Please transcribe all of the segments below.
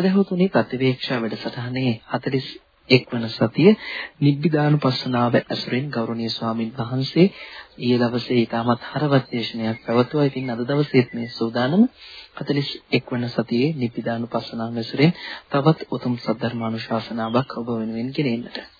සදහතුනි ප්‍රතිවේක්ෂා වැඩසටහනේ 41 වන සතිය නිබ්බිදානුපස්සනාව ඇසුරෙන් ගෞරවනීය ස්වාමින් වහන්සේ ඊයේ දවසේ ඊටමත් හරවත් දේශනයක් පැවතුවා. ඉතින් අද දවසේත් මේ සූදානම 41 වන සතියේ නිබ්බිදානුපස්සනාව ඇසුරෙන් තවත් උතුම් සද්ධර්මානුශාසනාවක් ඔබ වෙනුවෙන් ගෙනෙන්නට.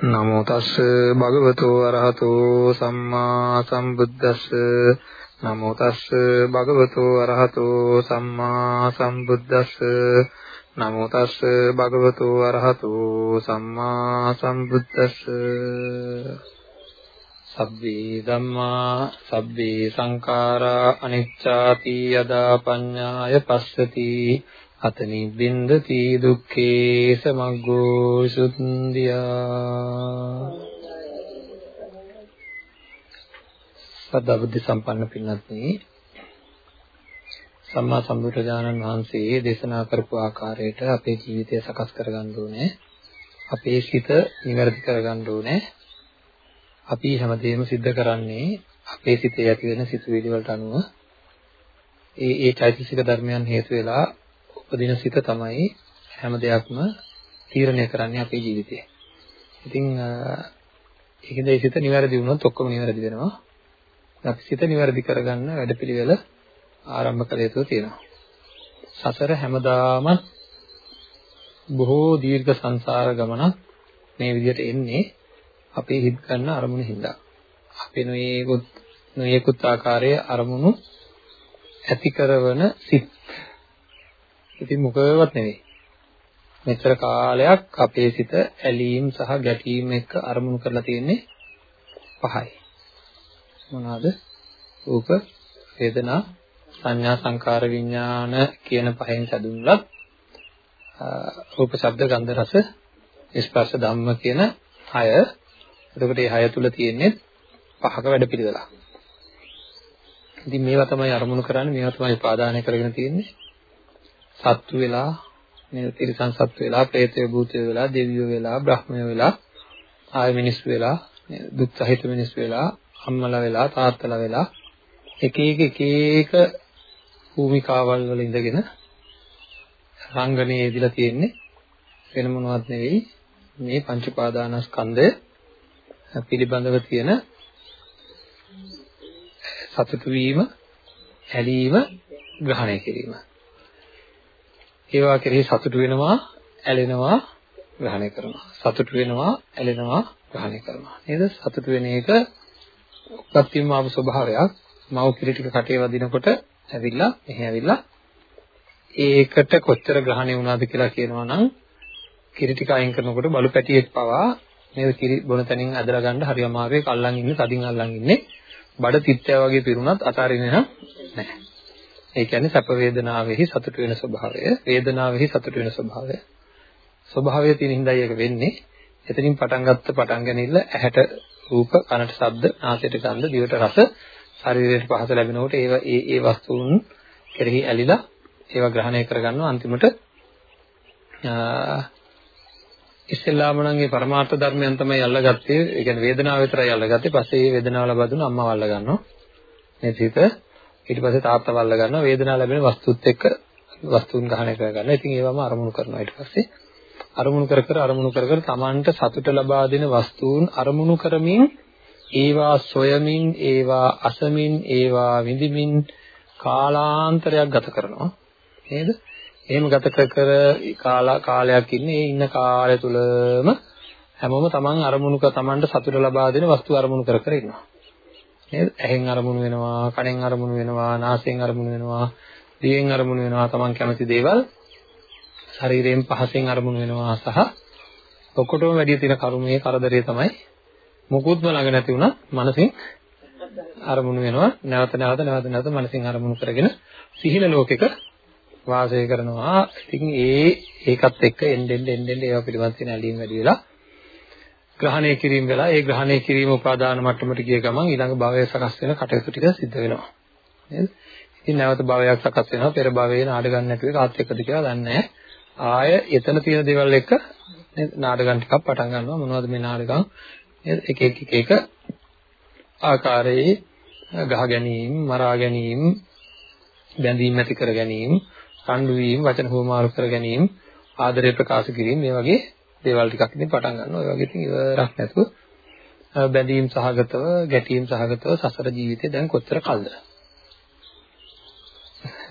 නමෝ තස්ස භගවතු අරහතෝ සම්මා සම්බුද්දස්ස. නමෝ තස්ස භගවතු අරහතෝ සම්මා සම්බුද්දස්ස. නමෝ තස්ස භගවතු අරහතෝ සම්මා සම්බුද්දස්ස. සබ්බේ ධම්මා සබ්බේ සංඛාරා අනිච්චාති යදා පඤ්ඤාය පස්සති. අතනි බින්දති දුක්ඛේ සමග්ගෝ සුන්දියා සදා බුද්ධ සම්පන්න පින්වත්නි සම්මා සම්බුදුරජාණන් වහන්සේ දේශනා කරපු ආකාරයට අපේ ජීවිතය සකස් කරගන්න ඕනේ. අපේ සිත නිවැරදි කරගන්න ඕනේ. අපි හැමදේම සිද්ධ කරන්නේ අපේ සිතේ ඇති වෙන සිතුවිලි වලට අනුව. ඒ ඒ චෛතසික ධර්මයන් හේතු වෙලා උපදින සිත තමයි හැම දෙයක්ම තීරණය කරන්නේ අපේ ජීවිතේ. ඉතින් ඒකද ඒ සිත නිවැරදි වුණොත් ඔක්කොම නිවැරදි වෙනවා. අපි සිත නිවැරදි කරගන්න වැඩපිළිවෙල ආරම්භ කළ යුතු තියෙනවා. සසර හැමදාම බොහෝ දීර්ඝ සංසාර ගමනක් මේ විදිහට එන්නේ අපේ හිත ගන්න අරමුණු හින්දා. අපේ නොයේකුත් නොයේකුත් ආකාරයේ අරමුණු ඇති කරන සිත් ඉතින් මොකවත් නෙවෙයි. මෙතර කාලයක් අපේ සිත ඇලීම් සහ ගැටීම් එක්ක අරමුණු කරලා තියෙන්නේ පහයි. මොනවාද? රූප, වේදනා, සංඥා, සංකාර, විඥාන කියන පහෙන් සැදුම්ලත් රූප, ශබ්ද, ගන්ධ, රස, ස්පර්ශ ධම්ම කියන හය. එතකොට මේ හය තුල තියෙන්නේ පහක වැඩපිළිවෙලක්. ඉතින් මේවා තමයි අරමුණු කරන්නේ මේවා තමයි උපාදානය කරගෙන තියෙන්නේ. සත්තු වෙලා මේ තිරිසන් සත්තු වෙලා പ്രേතය භූතය වෙලා දෙවියෝ වෙලා බ්‍රහ්මය වෙලා ආය මිනිස්සු වෙලා දුක් සහිත මිනිස්සු වෙලා අම්මලා වෙලා තාත්තලා වෙලා එක එක එක එක භූමිකාවල් වල ඉඳගෙන රංගනයේ ඉදලා තියෙන්නේ වෙන මොනවත් නෙවෙයි මේ පංච පාදානස්කන්ධය පිළිබඳව තියෙන සතුටු වීම, ඇලීම, ග්‍රහණය කිරීම. ඒවා කෙරෙහි සතුටු වෙනවා, ඇලෙනවා, ග්‍රහණය කරනවා. සතුටු වෙනවා, ඇලෙනවා, ග්‍රහණය කරනවා. නේද? සතුටු වෙන එක උපත්තිම ආපු ස්වභාවයක්. මව් කිරි ටික කටේ වදිනකොට ඇවිල්ලා, මෙහි ඇවිල්ලා ඒකට කොච්චර ග්‍රහණය වුණාද කියලා කියනවා නම් කිරි ටික අයින් කරනකොට බලු පැටියෙක් පවා නේද කිරි බොන තැනින් ඇදලා ගන්න හරි අමාරුවේ කල්ලන් ඉන්නේ, තදින් අල්ලන් ඉන්නේ. බඩ තිත්තය වගේ පිරුණත් අතාරින්නේ නැහැ. ඒ කියන්නේ සැප වේදනාවෙහි සතුට වෙන ස්වභාවය, වේදනාවෙහි සතුට වෙන ස්වභාවය. ස්වභාවය තියෙන හින්දායි ඒක වෙන්නේ. එතනින් පටන් ගත්ත පටන් ගැනීම ඇහැට රූප, කනට ශබ්ද, නාසයට ගන්ධ, දිවට රස, ශරීරයට පහස ලැබෙනකොට ඒව ඒ ඒ වස්තුන් කෙරෙහි ඇලිලා ඒවා ග්‍රහණය කරගන්නවා අන්තිමට ඉස්සෙල්ලාම නම් මේ පරමාර්ථ ධර්මයන් තමයි අල්ලගත්තේ. ඒ කියන්නේ වේදනාව විතරයි අල්ලගත්තේ. පස්සේ මේ වේදනාව ලබා දුන්න අම්මව අල්ල ගන්නවා. මේ සිත ඊට පස්සේ තාත්තව අල්ල ගන්නවා. වේදනාව ලැබෙන වස්තුත් එක්ක වස්තුන් ග්‍රහණය කර ගන්නවා. ඉතින් ඒවම අරමුණු කරනවා ඊට පස්සේ. අරමුණු කර කර අරමුණු කර කර Tamanට සතුට ලබා දෙන වස්තුන් අරමුණු කරමින් ඒවා සොයමින් ඒවා අසමින් ඒවා විඳිමින් කාලාන්තරයක් ගත කරනවා. නේද? එහෙම ගත කර කාලා කාලයක් ඉන්නේ ඒ ඉන්න කාලය තුලම හැමෝම තමන් අරමුණු කර තමන්ට සතුට ලබා දෙන වස්තු අරමුණු කර කර ඉන්නවා. නේද? ඇහෙන් අරමුණු වෙනවා, කනෙන් අරමුණු වෙනවා, නාසයෙන් අරමුණු වෙනවා, දිවෙන් අරමුණු වෙනවා තමන් කැමති දේවල් ශරීරයෙන් පහසෙන් අරමුණු වෙනවා සහ ඔක්කොටම වැඩි තියෙන කර්මයේ කරදරේ තමයි මුකුත්ම ළඟ නැති වුණා මනසින් අරමුණු වෙනවා නැවත නැවත නැවත නැවත මනසින් අරමුණු කරගෙන සිහින ලෝකෙක වාසය කරනවා. ඉතින් ඒ ඒකත් එක්ක එන්න එන්න එන්න එන්න ඒවා පිළිබඳ තියෙන ඇලීම් වැඩි වෙලා ග්‍රහණය කිරීම වෙලා ඒ ග්‍රහණය කිරීම උපාදාන මට්ටමට ගිය ගමන් ඊළඟ භවයේ සකස් වෙන කටයුතු ටික සිද්ධ වෙනවා. නේද? ඉතින් නැවත භවයක් සකස් වෙනවා. පෙර භවයේ නාඩගම් නැතුව කාත් එක්කද කියලා දන්නේ නැහැ. ආය එතන තියෙන දේවල් එක්ක නාඩගම් ටිකක් පටන් ගන්නවා. මොනවද මේ නාඩගම්? එක එක එක එක ආකාරයේ ගහ ගැනීම, මරා ගැනීම, බැඳීම් ඇති කර ගැනීම, කණ්ඩු වීම, වචන හුවමාරු කර ගැනීම, ආදරය ප්‍රකාශ කිරීම මේ වගේ දේවල් ටිකක් ඉතින් පටන් ගන්නවා. ඒ වගේ ඉතින් ඉවරක් නැතුව බැඳීම් සහගතව, ගැටීම් සහගතව සසර ජීවිතේ දැන් කොච්චර කල්ද?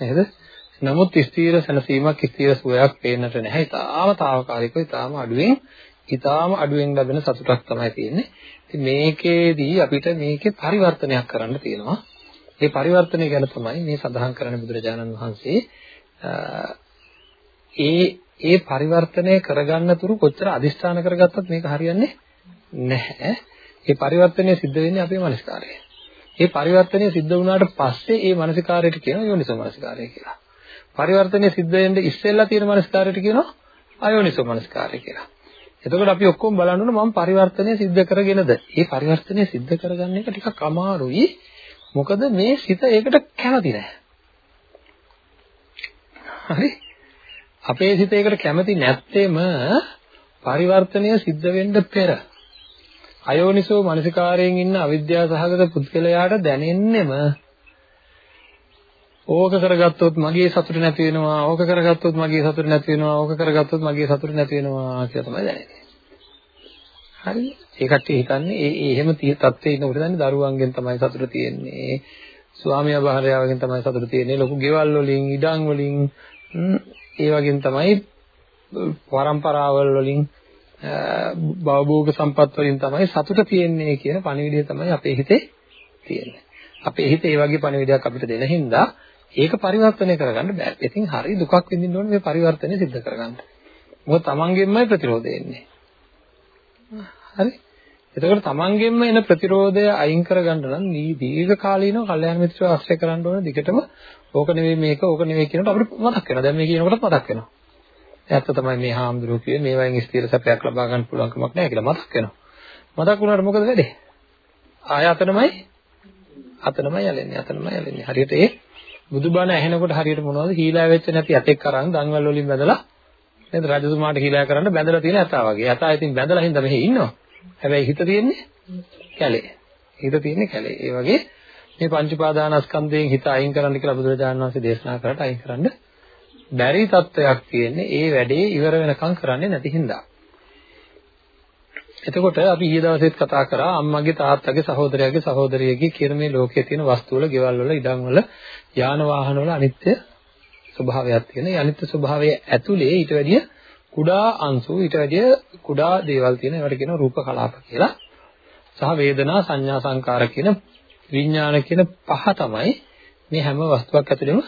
නේද? නමුත් ස්ථීර සැනසීමක් ස්ථීර සුවයක් පේන්නට නැහැ. ඊටාම తాවකාලිකව ඊටාම අඩුවෙන් ඊටාම අඩුවෙන් ලැබෙන සතුටක් තමයි තියෙන්නේ. ඉතින් මේකේදී අපිට මේකේ පරිවර්තනයක් කරන්න තියෙනවා. මේ පරිවර්තනය ගැන තමයි මේ සඳහන් කරන්නේ බුදුරජාණන් වහන්සේ. ඒ ඒ පරිවර්තනය කරගන්න තුරු කොච්චර අදිස්ථාන කරගත්තත් මේක හරියන්නේ නැහැ. ඒ පරිවර්තනය සිද්ධ වෙන්නේ අපේ මනස්කාරයේ. මේ පරිවර්තනය සිද්ධ වුණාට පස්සේ ඒ මානසිකාරයට කියනවා යෝනිසෝ මානසිකාරය කියලා. පරිවර්තනය සිද්ධ වෙන්න ඉස්සෙල්ලා තියෙන මානසිකාරයට කියනවා අයෝනිසෝ මානසිකාරය කියලා. එතකොට අපි ඔක්කොම බලන්න ඕන මම පරිවර්තනය සිද්ධ කරගෙනද? මේ පරිවර්තනය සිද්ධ කරගන්න එක ටිකක් අමාරුයි. මොකද මේ සිත ඒකට කැමති නැහැ. හරි? අපේ සිත ඒකට කැමති නැත්තේම පරිවර්තනය සිද්ධ වෙන්න පෙර අයෝනිසෝ මනසිකාරයෙන් ඉන්න අවිද්‍යාව සහගත පුද්ගලයාට දැනෙන්නෙම ඕක කරගත්තොත් මගේ සතුට නැති වෙනවා ඕක කරගත්තොත් මගේ සතුට නැති වෙනවා ඕක කරගත්තොත් මගේ සතුට නැති වෙනවා කියලා තමයි දැනෙන්නේ. හරි. ඒ කට්ටිය හිතන්නේ ඒ ඒ එහෙම තත්ත්වයේ ඉන්නකොට දන්නේ දරුවන්ගෙන් තමයි සතුට තියෙන්නේ. ස්වාමියා භාර්යාවගෙන් තමයි සතුට තියෙන්නේ. ලොකු ගෙවල් වලින්, ඉඩම් වලින් ඒ වගේන් තමයි පරම්පරාවල් වලින් භවභෝග සම්පත් වලින් තමයි සතුට තියෙන්නේ කියන පණිවිඩය තමයි අපේ හිතේ තියෙන්නේ. අපේ හිතේ ඒ වගේ පණිවිඩයක් අපිට දෙන හින්දා ඒක පරිවර්තනය කරගන්න බෑ. ඉතින් හරි දුකක් විඳින්න ඕනේ මේ පරිවර්තනය සිද්ධ කරගන්න. මොකද තමන්ගෙන්මයි ප්‍රතිරෝධය එන්නේ. හරි? එතකොට තමන්ගෙන්ම එන ප්‍රතිරෝධය අයින් කරගන්න නම් දීර්ඝ කාලීනව කල්යාණ මිත්‍රව ආශ්‍රය කරන්න ඕනේ. දිගටම ඕක නෙවෙයි මේක ඕක නෙවෙයි කියනකොට අපිට මතක් වෙනවා. දැන් මේ කියනකොටත් මතක් වෙනවා. ඇත්ත තමයි මේ හාමුදුරුවෝ කියේ මේවායින් ස්ථිර සැපයක් ලබා ගන්න පුළුවන් කමක් නැහැ කියලා මතක් වෙනවා. මතක් වුණාට මොකද වෙන්නේ? ආය අතනමයි අතනමයි යලෙන්නේ අතනමයි යලෙන්නේ. හරියට ඒ බුදුබණ ඇහෙනකොට හරියට මොනවද හීලා වෙච්ච නැති අතෙක් අරන් දන්වල වලින් බැදලා නේද රජතුමාට හීලා කරන්න බැඳලා තියෙන ඇතා වගේ. ඇතා ඉතින් බැඳලා හින්දා මෙහි ඉන්නවා. හැබැයි හිත තියෙන්නේ කැලේ. හිත තියෙන්නේ කැලේ. ඒ වගේ මේ පංච උපාදානස්කන්ධයෙන් හිත අයින් කරන්න කියලා බුදුරජාණන් වහන්සේ දේශනා කරාට අයින් කරන්න බැරි තත්වයක් තියෙන්නේ ඒ වැඩේ ඉවර වෙනකම් කරන්නේ නැති හින්දා. එතකොට අපි ඊයේ දවසෙත් කතා කරා අම්මගේ තාත්තගේ සහෝදරයාගේ සහෝදරියගේ කියන මේ ලෝකයේ තියෙන වස්තු වල, ගෙවල් වල, ඉඩම් වල, යාන වාහන වල අනිත්‍ය ස්වභාවයක් තියෙන. ඒ අනිත්‍ය ස්වභාවය ඇතුලේ ඊට වැඩිය කුඩා අංශු, ඊට වැඩිය කුඩා දේවල් තියෙන ඒවට කියනවා රූප කලාප කියලා. සහ වේදනා, සංඥා, සංකාර කියන විඥාන කියන පහ තමයි මේ හැම වස්තුවක් ඇතුළෙම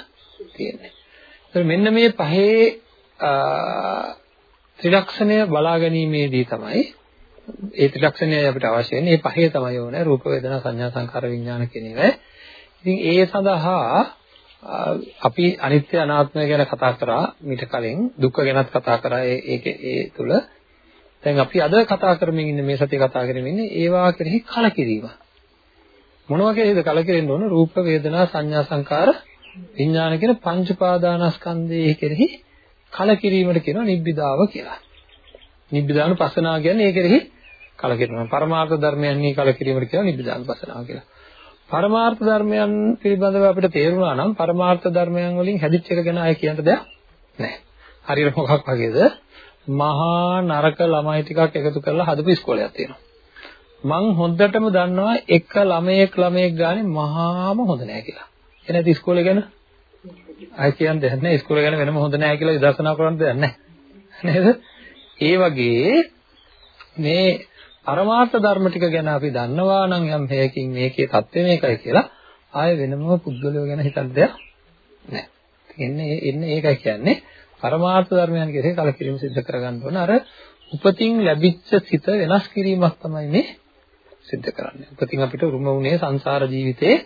තියෙන්නේ. ඒත් මෙන්න මේ පහේ ත්‍රිලක්ෂණය බලා ගැනීමේදී තමයි ඒ ත්‍රිලක්ෂණය අපිට අවශ්‍ය වෙන්නේ. මේ පහේ තමයි ඕනේ රූප වේදනා සංඥා සංකාර විඥාන කියන ඒවා. ඉතින් ඒ සඳහා අපි අනිත්‍ය අනාත්මය ගැන කතා කරා මීට කලින් දුක්ඛ ගැනත් කතා කරා ඒකේ ඒ තුල දැන් අපි අද කතා කරමින් ඉන්නේ මේ සතිය කතා කරමින් ඉන්නේ ඒවා කෙරෙහි කලකිරීම මොනවා කෙරෙහිද කලකිරෙන්න ඕන රූප වේදනා සංඥා සංකාර විඥාන කියන පංච පාදානස්කන්ධයේ කෙරෙහි කලකිරීමට කියනවා නිබ්බිදාව කියලා. නිබ්බිදාන පසනාව කියන්නේ ඒ කෙරෙහි කලකිරීම. පරමාර්ථ ධර්මයන්හි කලකිරීමට කියනවා නිබ්බිදාන පසනාව කියලා. පරමාර්ථ ධර්මයන් පිළිබඳව අපිට තේරුණා නම් පරමාර්ථ ධර්මයන් වලින් හැදිච්ච එක ගැන අය කියන්න දෙයක් නැහැ. හරියට මොකක් වගේද? මහා නරක ළමයි ටිකක් එකතු කරලා හදපු ඉස්කෝලයක් තියෙනවා. මං හොඳටම දන්නවා එක ළමයෙක් ළමයෙක් ගානේ මහාම හොඳ නෑ කියලා. ඒ නැති ඉස්කෝලේ ගැන අය කියන්න දෙයක් නැහැ. ඉස්කෝලේ ගැන වෙනම හොඳ නැහැ කියලා විදර්ශනා කරන්න දෙයක් නැහැ. නේද? ඒ වගේ මේ පරමාර්ථ ධර්ම ටික ගැන අපි දන්නවා නම් යම් හේකින් මේකේ தත්ත්වය මේකයි කියලා ආය වෙනම පුද්ගලයෝ ගැන හිතන්න දෙයක් නැහැ. එන්නේ එන්නේ ඒකයි කියන්නේ පරමාර්ථ ධර්මයන් කෙරෙහි කලකිරීම සිද්ධ කරගන්න ඕන. අර උපතින් ලැබිච්ච සිත වෙනස් කිරීමක් තමයි මේ සිද්ධ කරන්නේ. උපතින් අපිට උරුම වුණේ සංසාර ජීවිතේ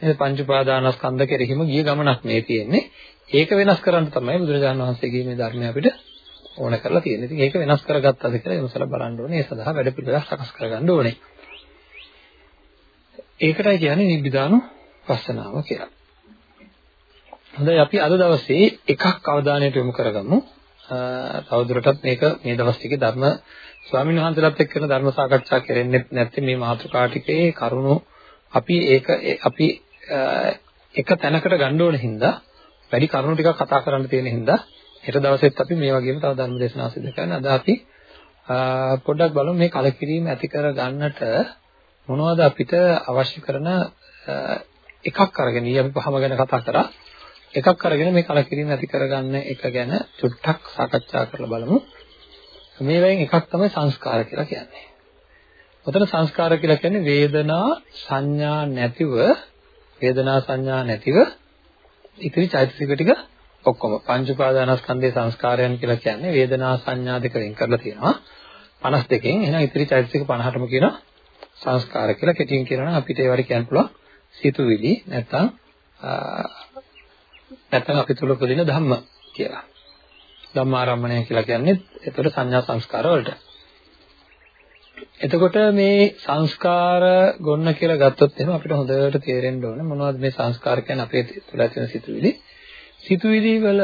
නේද පංච උපාදානස්කන්ධ කෙරෙහිම ගිය ගමනක් මේ තියෙන්නේ. ඒක වෙනස් කරන්න තමයි බුදුරජාණන් වහන්සේගේ මේ ධර්මය අපිට ඕන කරලා තියෙන්නේ. ඉතින් ඒක වෙනස් කරගත්තද කියලා විමසලා බලන්න ඕනේ. ඒ සඳහා වැඩ පිළිවෙලක් සකස් කරගන්න ඕනේ. ඒකටයි කියන්නේ නිබ්බිදානු පස්සනාව කියලා. හොඳයි අපි අද දවසේ එකක් අවධානයට යොමු කරගමු. තවදුරටත් මේක මේ දවස් ටිකේ ධර්ම ස්වාමීන් වහන්සේලාත් එක්ක කරන ධර්ම සාකච්ඡා කරෙන්නේ නැත්නම් මේ මාතෘකා ටිකේ කරුණු අපි ඒක අපි එක තැනකට ගන්න ඕන හින්දා වැඩි කරුණු ටිකක් කතා කරන්න තියෙන හින්දා හෙට දවසෙත් අපි මේ වගේම තව ධර්ම දේශනා සිදු කරන. අද අපි පොඩ්ඩක් බලමු මේ කලකිරීම ඇති කර ගන්නට මොනවද අපිට අවශ්‍ය කරන එකක් අරගෙන ඊ අපි පහම ගැන කතා කරා. එකක් අරගෙන මේ කලකිරීම ඇති කරගන්න එක ගැන චුට්ටක් සාකච්ඡා කරලා බලමු. මේ වෙයින් එකක් තමයි සංස්කාර කියලා කියන්නේ. ඔතන සංස්කාර කියලා කියන්නේ වේදනා සංඥා නැතිව වේදනා සංඥා නැතිව ඉතිරි චෛතසික ටික ඔක්කොම පංච උපාදානස්කන්ධයේ සංස්කාරයන් කියලා කියන්නේ වේදනා සංඥා දෙක වෙන් කරලා තියෙනවා 52කින් එහෙනම් ඉතිරි චෛතසික 50ටම කියනවා සංස්කාර කියලා කෙටියෙන් කියනවා නම් අපිට ඒවට කියන්න පුළුවන් සිතුවිලි නැත්නම් නැත්නම් අපි තුල උපදින ධම්ම කියලා. ධම්මාරම්මණය කියලා කියන්නේ එතකොට සංඥා සංස්කාර වලට. එතකොට මේ සංස්කාර ගොන්න කියලා ගත්තොත් එහෙනම් අපිට හොඳට තේරෙන්න ඕනේ මොනවද මේ සංස්කාර කියන්නේ අපේ තුළ තියෙන සිතුවිලි. සිතුවිලි වල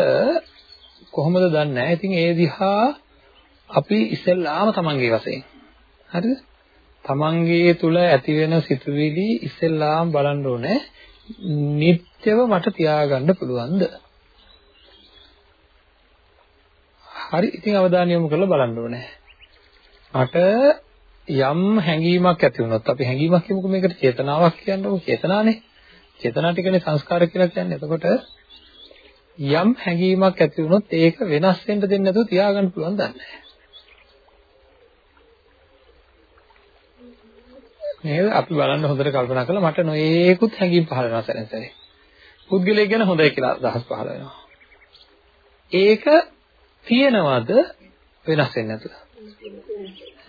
කොහොමද දන්නේ නැහැ. ඉතින් ඒ දිහා අපි ඉස්සෙල්ලාම තමන්ගේ වශයෙන්. හරිද? තමන්ගේ තුල ඇති වෙන සිතුවිලි ඉස්සෙල්ලාම බලන්න ඕනේ. නිත්‍යව මට තියාගන්න පුළුවන්ද? හරි ඉතින් අවධානය යොමු කරලා බලන්න ඕනේ. මට යම් හැඟීමක් ඇති වුණොත් අපි හැඟීමක් කියමුකෝ මේකට චේතනාවක් කියන්නකො චේතනානේ. චේතනා ටිකනේ සංස්කාර කියලා කියන්නේ. එතකොට යම් හැඟීමක් ඇති වුණොත් ඒක වෙනස් වෙන්න දෙන්නේ නැතුව තියාගන්න පුළුවන් දන්නේ නේද අපි බලන්න හොඳට කල්පනා කළා මට නොයේකුත් හැඟීම් පහළ වෙනවා සැරෙන් සැරේ. පුද්ගලයෙක් ගැන හොඳයි කියලා අදහස් පහළ වෙනවා. ඒක තියෙනවද වෙනස් වෙන්නේ නැතුව?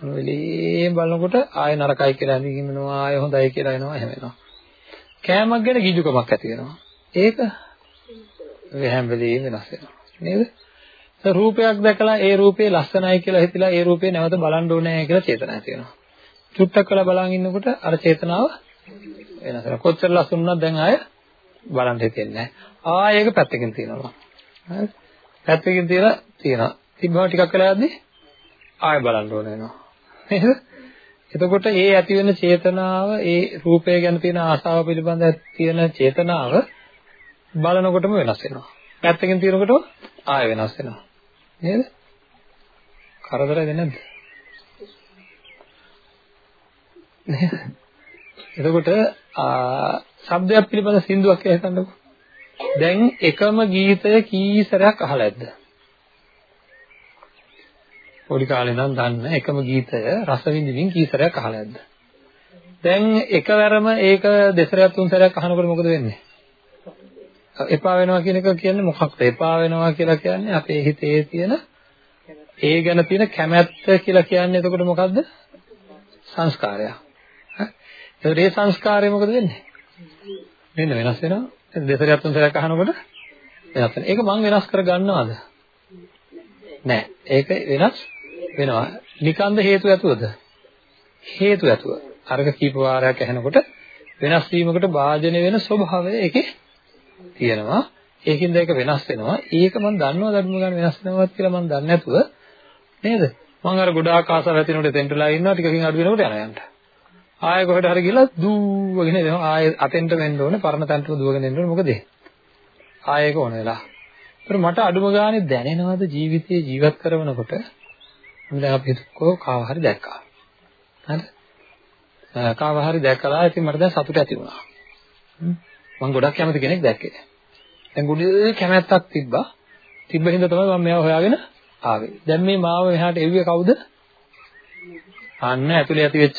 වෙලේම බලනකොට ආය නරකයි කියලා හිතෙනවා ආය හොඳයි කියලා එනවා එහෙම වෙනවා. කෑමක් ගැන ගිජුකමක් ඇති වෙනවා. ඒක හැම වෙලේම වෙනස් වෙනවා. නේද? රූපයක් දැකලා ඒ රූපේ ලස්සනයි කියලා හිතලා ඒ රූපේ නැවත බලන්න ඕනේ කියලා චේතනා ඇති වෙනවා. චුට්ටක් වෙලා බලන් ඉන්නකොට අර චේතනාව වෙනස් වෙනවා. කොච්චර ලස්සන වුණත් දැන් ආය බලන්න හිතෙන්නේ නැහැ. ආයෙ ඒක පැත්තකින් තියනවා. හරි. පැත්තකින් තියලා තියනවා. තිබ්බම ටිකක් වෙලා යද්දි ආයෙ බලන්න ඕන වෙනවා. නේද? එතකොට ඒ ඇති වෙන චේතනාව ඒ රූපය ගැන තියෙන ආසාව පිළිබඳ තියෙන චේතනාව බලනකොටම වෙනස් වෙනවා. පැත්තකින් තියනකොටම ආයෙ වෙනස් වෙනවා. නේද? කරදරද නැද්ද? නේද? එතකොට ශබ්දයක් පිළිබඳ සින්දුවක් කියලා හිතන්නකෝ. දැන් එකම ගීතය කී සැරයක් අහලා ඇද්ද? පොඩි කාලේ ඉඳන් දන්න එකම ගීතය රස විඳින්මින් කී සැරයක් අහලා ඇද්ද? දැන් එකවරම ඒක දෙසරයක් තුන් සැරයක් අහනකොට මොකද වෙන්නේ? එපා වෙනවා කියන එක කියන්නේ මොකක්ද? එපා වෙනවා කියලා කියන්නේ අපේ හිතේ තියෙන ඒ ගැන තියෙන කැමැත්ත කියලා කියන්නේ එතකොට මොකද්ද? සංස්කාරයක්. ඒකට ඒ සංස්කාරය මොකද වෙන්නේ? මෙන්න වෙනස් වෙනවා. දෙසරයක් තුන් සැරයක් අහනකොට වෙනස් වෙනවා. ඒක මං වෙනස් කර ගන්නවද? නෑ. ඒක වෙනස් වෙනවා. නිකන්ද හේතු ඇතුවද? හේතු ඇතුව. අරක කීප වාරයක් ඇහෙනකොට වෙනස් වීමකට භාජනය වෙන ස්වභාවය ඒකේ තියෙනවා. ඒකින්ද ඒක වෙනස් වෙනවා. ඒක මම දන්නවා ධර්ම ගන්න වෙනස් වෙනවත් කියලා මම දන්නේ නැතුව. නේද? මම අර ගොඩාක් ආසාව ඇතිනකොට එතෙන්ටලා ඉන්නවා. ටිකකින් අඩු වෙනකොට යනවා යන්න. ආයෙ කොහෙට හරි ගිහලා දුවගෙන එනවා. ආයෙ අතෙන්ට වෙන්න ඕනේ පරණ තැනටම දුවගෙන එන්න ඕනේ. මොකද ආයෙ ඒක ඕන වෙලා. ඒත් මට අඩුම ගානේ දැනෙනවද ජීවිතේ ජීවත් කරනකොට? දැන් අපි හිතකෝ කාව හරි දැක්කා. හරි? කාව හරි දැක්කලා ඉතින් මට දැන් සතුට ඇති වුණා. මම ගොඩක් කැමති කෙනෙක් දැක්කේ දැන් ගොඩේ කැමැත්තක් තිබ්බා තිබ්බ හින්දා තමයි මම මෙයාව හොයාගෙන ආවේ දැන් මේ මාව එහාට එව්වේ කවුද අන්න ඇතුලේ ඇති වෙච්ච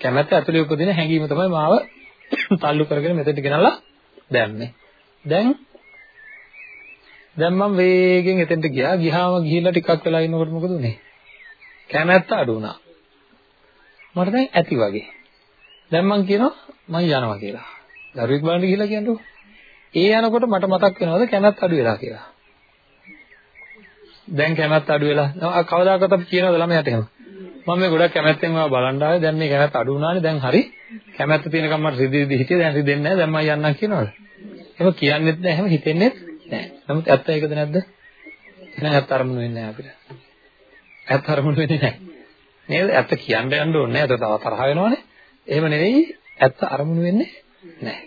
කැමැත්ත ඇතුලේ උපදින හැඟීම තමයි මාව තල්ලු කරගෙන මෙතෙන්ට ගෙනල්ලා දැම්මේ. දැන් දැන් මම වේගෙන් එතෙන්ට ගියා. ගියාම ගිහිල්ලා ටිකක් වෙලා ඉන්නකොට මොකද උනේ? කැමැත්ත අඩු වුණා. මට දැන් ඇති වගේ. දැන් මම කියනවා මම යනවා කියලා. දරුවෙක් බලන්න ගිහිල්ලා කියන්නකො. ඒ යනකොට මට මතක් වෙනවද කැමැත්ත අඩු වෙලා කියලා. දැන් කැමැත්ත අඩු වෙලා කවදාකවත් අපි කියනවද ළමයාට එහෙම? මම මේ ගොඩක් කැමැත්තෙන් ඔයා බලන් ආවේ දැන් මේ කැමැත්ත අඩු වුණානේ දැන් හරි කැමැත්ත තියෙනකම් මට රිදි රිදි හිටියේ දැන් රිදෙන්නේ නැහැ දැන් මම යන්නම් කියනවද? එහෙම කියන්නෙත් නැහැ එහෙම හිතෙන්නෙත් නැහැ. නමුත් ඇත්ත ඒකද නැද්ද? එහෙනම් ඇත්ත අරමුණු වෙන්නේ නැහැ අපිට. ඇත්ත අරමුණු වෙන්නේ නැහැ. නේද? ඇත්ත කියන්න යන්න ඕනේ නැහැ. ඒක තව තරහ වෙනවනේ. එහෙම නෙවෙයි ඇත්ත අරමුණු වෙන්නේ නැහැ.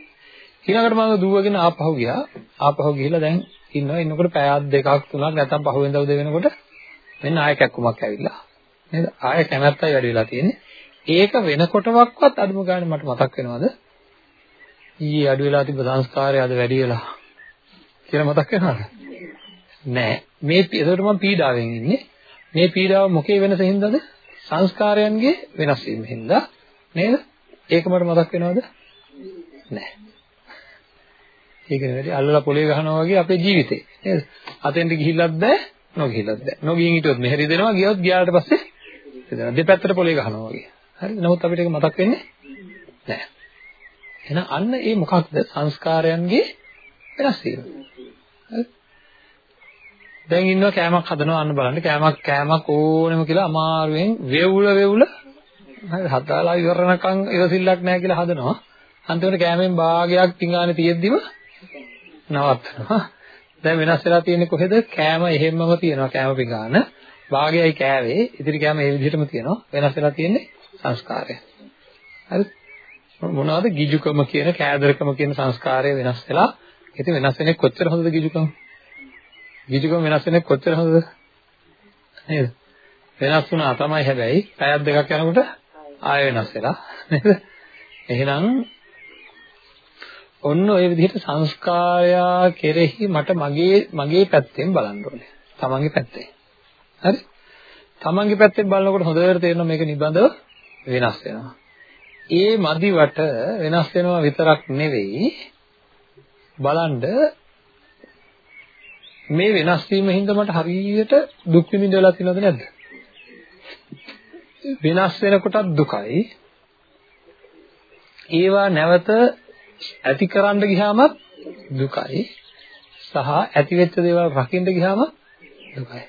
ඊළඟට මම දුවගෙන ආපහු ගියා. ආපහු ගිහිල්ලා දැන් ඉන්නවා. ඉන්නකොට පැය දෙකක් තුනක් නැත්තම් පහුවෙන්ද උදේ වෙනකොට මෙන්න ආයෙ කැක්කුමක් ඇවිල්ලා. නේද? ආයෙ කැමැත්තයි වැඩි වෙලා තියෙන්නේ. ඒක වෙනකොටවත් අඩුම ගානේ මට මතක් වෙනවද? ඊයේ අඩු වෙලා තිබ්බ සංස්කාරය අද වැඩි වෙලා කියලා මතක් වෙනවද? නෑ. මේ ඒකට මම පීඩාවෙන් ඉන්නේ. මේ පීඩාව මොකේ වෙනස හින්දාද? සංස්කාරයන්ගේ වෙනස් වීම හින්දා නේද? ඒක මට මතක් වෙනවද? නෑ. ඒක නෙවෙයි අල්ලලා පොලේ ගහනවා වගේ අපේ ජීවිතේ නේද? අතෙන්ට ගිහිල්ලත් බෑ, නොගිහිල්ලත් බෑ. නොගියින් හිටියොත් මෙහෙරි දෙනවා, ගියොත් ගියාට පස්සේ දෙනවා. දෙපැත්තට පොලේ ගහනවා වගේ. හරිද? නමුත් අපිට ඒක මතක් වෙන්නේ නෑ. එහෙනම් අන්න ඒ මොකක්ද? සංස්කාරයන්ගේ වෙනස් වීම. හරිද? දැන් ඉන්නවා කෑමක් හදනවා අන්න බලන්න කෑමක් කෑමක් ඕනෙම කියලා අමාරුවෙන් වේවුල වේවුල හරි හදාලා ඉවරනකම් ඉවසිල්ලක් නැහැ කියලා හදනවා අන්තිමට කෑමෙන් භාගයක් පිඟානේ තියෙද්දිම නවත්තනවා දැන් වෙනස් වෙලා තියෙන්නේ කොහෙද? කෑම එහෙම්මම තියෙනවා කෑම පිඟාන. භාගයයි කෑවේ. ඉතිරි කෑම ඒ විදිහටම තියෙනවා. වෙනස් වෙලා තියෙන්නේ සංස්කාරය. හරි. මොනවද ගිජුකම කියන කෑදරකම කියන සංස්කාරය වෙනස් වෙලා? ඉතින් වෙනස් වෙන්නේ කොච්චර හොඳද ගිජුකම? ගිජුකම වෙනස් වෙන්නේ කොච්චර හොඳද? නේද? වෙනස් වුණා තමයි හැබැයි පැයක් දෙකක් යනකොට ආය වෙනස් වෙලා නේද? එහෙනම් ඔන්න ඔය විදිහට සංස්කාරයා කෙරෙහි මට මගේ මගේ පැත්තෙන් බලන්න ඕනේ. තමන්ගේ පැත්තෙන්. හරි? තමන්ගේ පැත්තෙන් බලනකොට හොඳට තේරෙනවා මේක නිබඳව වෙනස් වෙනවා. ඒ මදිවට වෙනස් වෙනවා විතරක් නෙවෙයි බලන්න මේ වෙනස් වීම හින්දා මට හරියට දුක් විඳින්න වෙලා තියෙනවද නැද්ද? වෙනස් වෙනකොටත් දුකයි. ඒවා නැවත ඇති කරන්න ගියාම දුකයි. සහ ඇති වෙච්ච දේවල් රකින්න ගියාම දුකයි.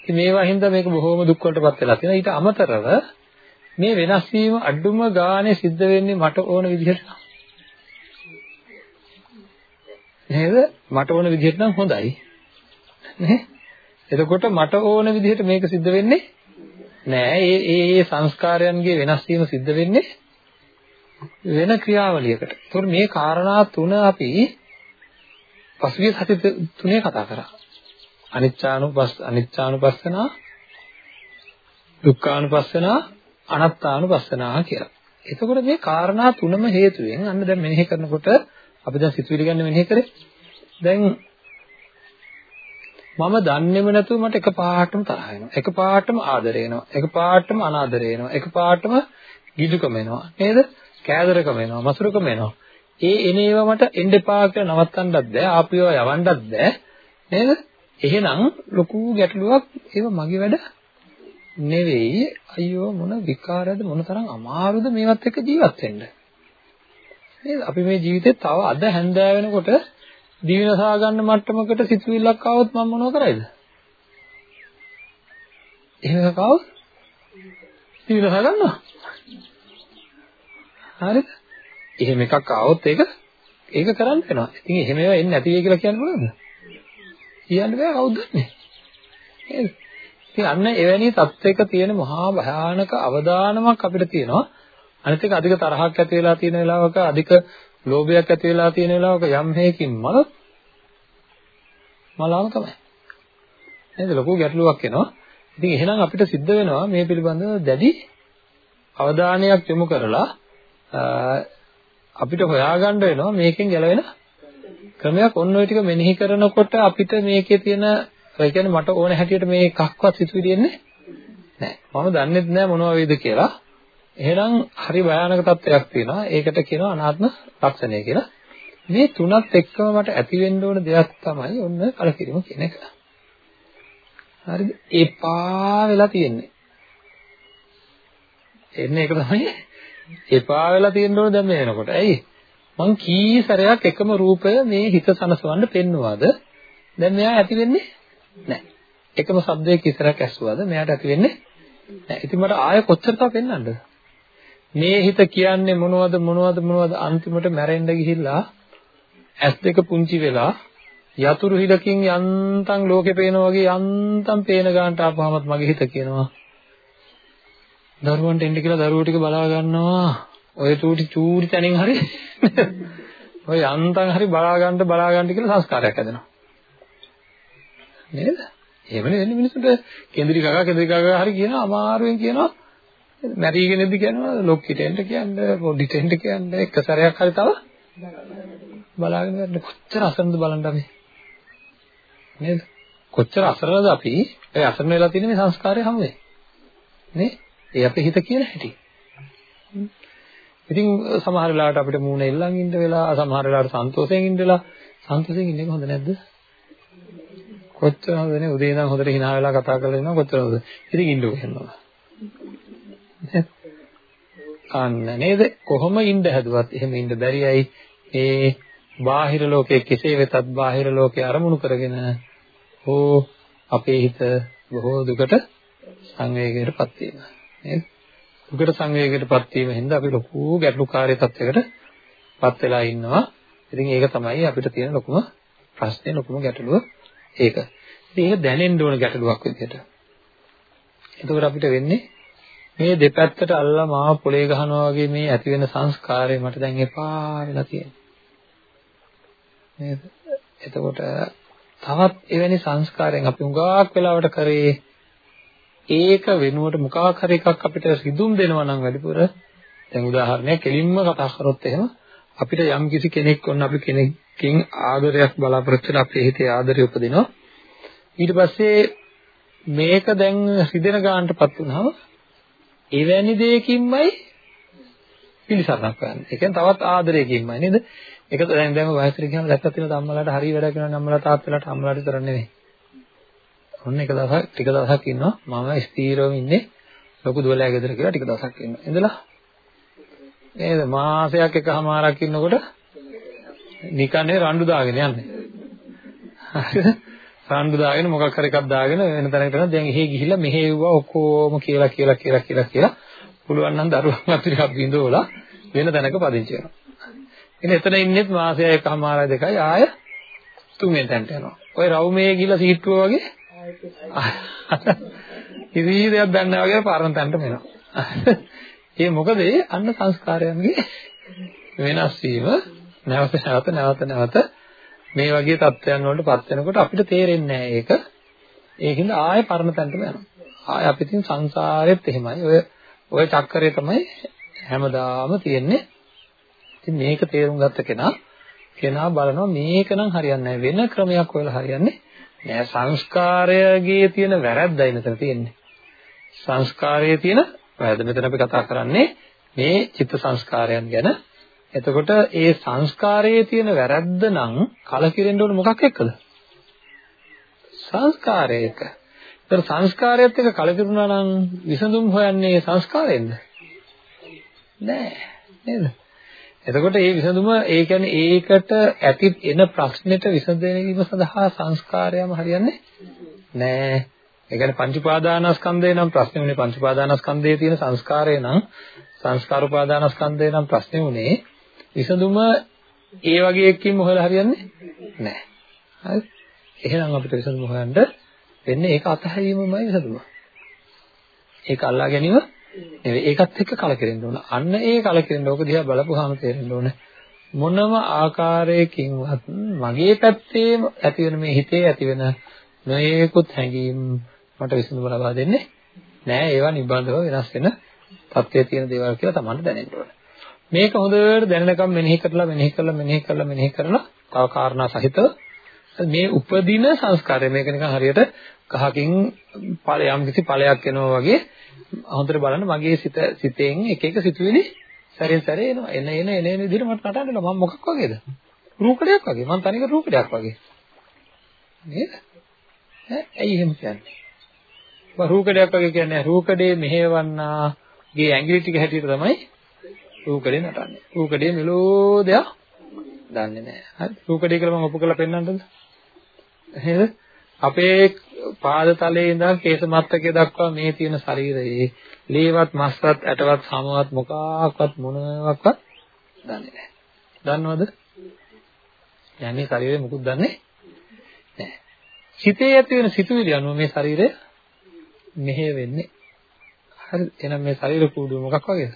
ඉතින් මේවා හින්දා මේක බොහොම දුක් වලටපත් වෙලා තියෙනවා. ඊට අමතරව මේ වෙනස් වීම අඩුම ගානේ සිද්ධ වෙන්නේ මට ඕන විදිහට නේද? මට ඕන විදිහට නම් හොඳයි. නේ? එතකොට මට ඕන විදිහට මේක සිද්ධ වෙන්නේ නෑ. ඒ ඒ ඒ සංස්කාරයන්ගේ වෙනස් වීම සිද්ධ වෙන්නේ වෙන ක්‍රියාවලියකට. ඒතකොට මේ කාරණා තුන අපි පසුගිය සති තුනේ කතා කරා. අනිච්චානුපස් අනිච්චානුපස්සනා දුක්ඛානුපස්සනා අනාත්තානුපස්සනා කියලා. එතකොට මේ කාරණා තුනම හේතුවෙන් අන්න දැන් මෙනෙහි කරනකොට අපි දැන් සිතුවිලි ගන්න මෙනෙහි කරේ. දැන් මම දන්නේම නැතුව මට එකපාරටම තරහ එනවා. එකපාරටම ආදරය එනවා. එකපාරටම අනාදරය එනවා. එකපාරටම ගිජුකම එනවා. නේද? කෑදරකම එනවා. මසුරුකම එනවා. ඒ එන ඒවා මට එන්න එපා කියලා නවත්තන්නත් බෑ. ආපියව යවන්නත් බෑ. නේද? එහෙනම් ලොකු ගැටලුවක් ඒව මගේ වැඩ නෙවෙයි. අයියෝ මොන විකාරද මොන තරම් අමාරුද මේවත් එක්ක ජීවත් වෙන්න. නේද? අපි මේ ජීවිතේ තව අද හැන්දෑ වෙනකොට දිවිනසා ගන්න මට්ටමකට සිතුවිල්ලක් ආවොත් මම මොනව කරයිද? එහෙම එකක් ආවොත් දිවිනසා ගන්නවා. හරිද? එහෙම එකක් ආවොත් ඒක ඒක කරන්න වෙනවා. ඉතින් එහෙම ඒවා එන්නේ නැති වෙයි කියලා කියන්න පුළුවන්ද? කියන්න බෑ කවුද දන්නේ? නේද? ඉතින් අන්න එවැනි තත්ත්වයක තියෙන මහා භයානක අවදානමක් අපිට තියෙනවා. අනිත් එක අධික තරහක් ඇති වෙලා තියෙන වෙලාවක අධික ලෝභයක් ඇති වෙලා තියෙන වෙලාවක යම් හේකින් මලොත් මලාම තමයි. නේද? ලොකු ගැටලුවක් එනවා. ඉතින් එහෙනම් අපිට සිද්ධ වෙනවා මේ පිළිබඳව දැඩි අවධානයක් යොමු කරලා අපිට හොයාගන්න වෙනවා මේකෙන් ගැලවෙන ක්‍රමයක් ඔන්න ඔය ටික මෙනෙහි කරනකොට අපිට මේකේ තියෙන ඒ කියන්නේ මට ඕන හැටියට මේ එකක්වත් සිතුවිලි එන්නේ නැහැ. මම දන්නෙත් නැහැ මොනවා වේද කියලා. එහෙනම් හරි භයානක තත්ත්වයක් තියෙනවා. ඒකට කියනවා අනාත්ම ලක්ෂණය කියලා. මේ තුනත් එක්කම මට ඇති වෙන්න ඕන දෙයක් තමයි ඔන්න කලකිරීම කියන එක. හරිද? එපා වෙලා තියෙන්නේ. එන්නේ ඒක තමයි එපා වෙලා තියෙන්න ඕන දැන් මේ වෙනකොට. ඇයි? මං කී සැරයක් එකම රූපය මේ හිත සනසවන්න පෙන්නුවාද? දැන් මෙයා ඇති වෙන්නේ නැහැ. එකම શબ્දයක ඉස්සරක් ඇස්සුවාද? මෙයාට ඇති වෙන්නේ නැහැ. ඉතින් මට ආයෙ කොච්චර තව පෙන්වන්නද? මේ හිත කියන්නේ මොනවද මොනවද මොනවද අන්තිමට මැරෙන්න ගිහිල්ලා ඇස් දෙක පුංචි වෙලා යතුරු හිලකින් යන්තම් ලෝකේ පේනා වගේ යන්තම් පේන ගන්නට ආපුවමත් මගේ හිත කියනවා දරුවන්ට එන්න කියලා දරුවෝ ටික බලා ගන්නවා. ඔය චූටි චූටි තැනින් හරි ඔය යන්තම් හරි බලා ගන්න බලා ගන්න කියලා සංස්කාරයක් හැදෙනවා. නේද? එහෙමනේ වෙන්නේ මිනිස්සුන්ට කේන්ද්‍රී කකා කේන්ද්‍රී කකා හරි කියනවා අමාරුවෙන් කියනවා. මැරිගෙන ඉද්දි කියනවා ලොක්කිට එන්න කියන්නේ පොඩිට එන්න කියන්නේ එක සැරයක් හරි තව බලාගෙන ඉන්න කොච්චර අසරණද බලන්න අපි. නේද? කොච්චර අසරණද අපි? ඒ අසරණ වෙලා තියෙන මේ සංස්කාරය හැමෝේ නේ? ඒ අපේ හිත කියන හැටි. ඉතින් සමහර වෙලාවට අපිට මූණ එල්ලන් ඉන්න වෙලා සමහර වෙලාවට සන්තෝෂයෙන් ඉන්න වෙලා සන්තෝෂයෙන් ඉන්න එක හොඳ නැද්ද? කොච්චර හොඳනේ උදේ ඉඳන් හොඳට hina වෙලා කතා කරලා ඉන්නවා කොච්චර හොඳද ඉතින් ඉන්නකෝ කියනවා අන්න නේද? කොහොම ඉන්න හැදුවත් එහෙම ඉන්න බැරියයි ඒ බාහිර ලෝකයේ කෙසේ වෙතත් බාහිර ලෝකයේ අරමුණු කරගෙන හෝ අපේ හිත බොහෝ දුකට සංවේගයකටපත් වීම. නේද? දුකට සංවේගයකටපත් වීම හින්දා අපි ලොකු ගැටලුකාරී තත්යකටපත් වෙලා ඉන්නවා. ඉතින් ඒක තමයි අපිට තියෙන ලොකුම ප්‍රශ්නේ ලොකුම ගැටලුව. ඒක. ඉතින් ඒක දැනෙන්න ඕන ගැටලුවක් විදිහට එතකොට අපිට වෙන්නේ මේ දෙපැත්තට අල්ලා මාව පොලේ ගහනවා වගේ මේ ඇති වෙන සංස්කාරය මට දැන් එපා වෙලා තියෙනවා. නේද? එතකොට තවත් එවැනි සංස්කාරයෙන් අපි උගාක් වෙලාවට කරේ ඒක වෙනුවට මොකක් හරි එකක් අපිට රිදුම් දෙනවා නම් වැඩිපුර දැන් උදාහරණයක් කෙලින්ම කතා කරොත් එහෙම අපිට යම් කිසි කෙනෙක් වොන්න අපි කෙනෙක්ගෙන් ආදරයක් බලාපොරොත්තු වෙලා අපේ හිතේ ආදරය උපදිනවා ඊට පස්සේ මේක දැන් රිදෙන ගානටපත් වුණාම එවැනි දෙයකින්මයි පිළිසරණක් කරන්නේ. ඒ කියන්නේ තවත් ආදරයකින්මයි නේද? ඒක දැන් දැන් වයසට ගියාම දැක්කත් තියෙන අම්මලාට හරි වැඩක් කරනවා අම්මලා තාත්තලාට අම්මලාට විතර නෙවෙයි. ඔන්න එක දවසක් ටික දවසක් ඉන්නවා මම ස්ථීරව ඉන්නේ ලොකු දුවලයා ගෙදර කියලා ටික දවසක් ඉන්නවා. ඉඳලා නේද මාසයක් එකමාරක් ඉන්නකොට නිකන්නේ රණ්ඩු දාගෙන යන්නේ. හරිද? රණ්ඩු දාගෙන මොකක් හරි එකක් දාගෙන වෙන තැනකට යනවා. දැන් එහෙ ගිහිල්ලා මෙහෙ වුණා ඔක්කොම කියලා කියලා කියලා කියලා කියලා පුළුවන් නම් දරුවන් අතරියක් බිඳවලා වෙන තැනක පදිංචි වෙනවා. ඉතින් එතන ඉන්නෙත් මාසය එකමාරයි දෙකයි ආය තුන්වෙනි තැනට යනවා. ඔය රවුමේ ගිහිල්ලා සීට්ටුව වගේ කිසි දෙයක් දන්නේ නැහැ වගේ පාරන තැනට මෙනවා. ඒ මොකද අන්න සංස්කාරයන්ගේ වෙනස් වීම නැවත නැවත නැවත නැවත මේ වගේ தත්ත්වයන් වලට පත් වෙනකොට අපිට තේරෙන්නේ නැහැ ඒක. ඒකින්ද ආයෙ පරණ තැනටම යනවා. ආයෙ අපි තින් සංසාරෙත් එහෙමයි. ඔය ඔය චක්‍රය තමයි හැමදාම තියෙන්නේ. ඉතින් මේක තේරුම් ගත්ත කෙනා කෙනා බලනවා මේක නම් හරියන්නේ නැහැ. වෙන ක්‍රමයක් හොයලා හරියන්නේ නෑ. සංස්කාරයගේ තියෙන වැරද්දයි මෙතන තියෙන්නේ. සංස්කාරයේ තියෙන වැරද්ද මෙතන අපි කතා කරන්නේ මේ චිත්ත සංස්කාරයන් ගැන එතකොට ඒ සංස්කාරයේ තියෙන වැරද්ද නම් කලකිරෙන්න ඕන මොකක් එක්කද? සංස්කාරයක. ඒතර සංස්කාරයත් එක්ක කලකිරුණා නම් විසඳුම් හොයන්නේ සංස්කාරයෙන්ද? නෑ නේද? එතකොට මේ විසඳුම ඒ කියන්නේ ඒකට ඇති එන ප්‍රශ්නෙට විසඳීම සඳහා සංස්කාරයම හරියන්නේ නෑ. ඒ කියන්නේ පංච උපාදානස්කන්ධය නම් ප්‍රශ්නේ උනේ පංච උපාදානස්කන්ධයේ තියෙන සංස්කාරය නම් සංස්කාර උපාදානස්කන්ධය නම් ප්‍රශ්නේ උනේ විසඳුම ඒ වගේ එකකින් හොයලා හරියන්නේ නැහැ. හරි? එහෙනම් අපිට විසඳුම හොයන්න වෙන්නේ ඒක අතහැරීමමයි විසඳුම. ඒක අල්ලා ගැනීම නෙවෙයි ඒකත් එක්ක කලකිරෙන්න ඕන. අන්න ඒ කලකිරෙන්න ඕක දිහා බලපුවාම තේරෙන්න ඕන මොනම ආකාරයකින්වත් මගේ පැත්තේ ඇති වෙන මේ හිතේ ඇති වෙන නොයේකුත් හැඟීම් මට විසඳුම ලබා දෙන්නේ නෑ ඒවා නිබඳව වෙනස් වෙන තත්ත්වයේ තියෙන දේවල් කියලා Tamanට දැනෙන්න ඕන. මේක හොඳට දැනනකම් මෙනෙහි කරලා මෙනෙහි කරලා මෙනෙහි කරලා මෙනෙහි කරලා තව කාරණා සහිතව මේ උපදින සංස්කාරය මේක නිකන් හරියට කහකින් ඵලයම් කිසි ඵලයක් එනවා වගේ හොඳට බලන්න මගේ සිත සිතෙන් එක එක සිතුවිලි සැරෙන් සැරේ එනවා එන එන එන එන විදිහට මට නටන්න මම මොකක් වගේද රූකඩයක් වගේ මම තනිකර රූකඩයක් වගේ නේද ඈ ඇයි එහෙම කියන්නේ මම රූකඩයක් වගේ කියන්නේ රූකඩේ මෙහෙවන්නා ගේ ඇඟිලි ටික හැටියට තමයි රූකඩේ නටන්නේ. රූකඩේ මෙලෝදයක් දන්නේ නැහැ. හරි. රූකඩේ කියලා මම ඔප්පු කරලා පෙන්නන්නද? නේද? අපේ පාද තලයේ ඉඳන් කේස මත්තකයේ දක්වා මේ තියෙන ශරීරයේ ලේවත් මස්වත් ඇටවත් සමවත් මොකක්වත් මොනවත් දන්නේ නැහැ. දන්නවද? යන්නේ ශරීරේ මුකුත් දන්නේ නැහැ. සිතේ ඇති වෙන සිතුවිලි අනුව මේ ශරීරය මෙහෙ වෙන්නේ. හරි. එහෙනම් මේ ශරීර කූඩුව මොකක් වගේද?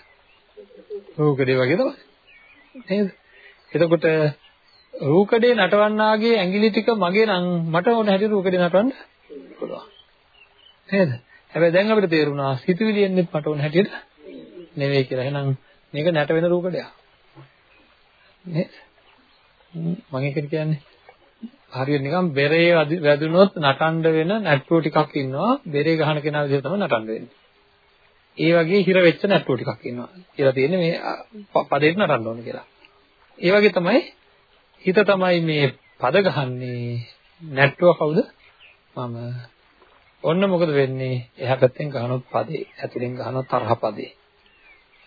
රූකඩේ වගේ තමයි. නේද? එතකොට රූකඩේ නටවන්නාගේ ඇඟිලි ටික මගේ නම් මට ඕන හැටි රූකඩේ නටවන්න පුළුවන්. නේද? හැබැයි දැන් අපිට තේරුණා සිතුවිලි එන්නේ මට ඕන හැටියට නෙවෙයි කියලා. එහෙනම් මේක නැට වෙන රූකඩයක්. නේද? මම ඒක කියන්නේ හරියට නිකන් බෙරේ වැදුනොත් නටන්න වෙන නැට්ටුව ටිකක් ඉන්නවා. බෙරේ ගහන කෙනා විදිහට තමයි නටන්න වෙන්නේ. ඒ වගේ හිර වෙච්ච නැට්ටුව ටිකක් ඉන්නවා. කියලා තියෙන්නේ මේ පදේට නටන්න ඕන කියලා. ඒ වගේ තමයි හිත තමයි මේ පද ගහන්නේ නැට්ටුව කවුද? මම. ඔන්න මොකද වෙන්නේ? එහා පැත්තෙන් ගහනොත් පදේ, ඇතුලෙන් ගහනොත් තරහ පදේ.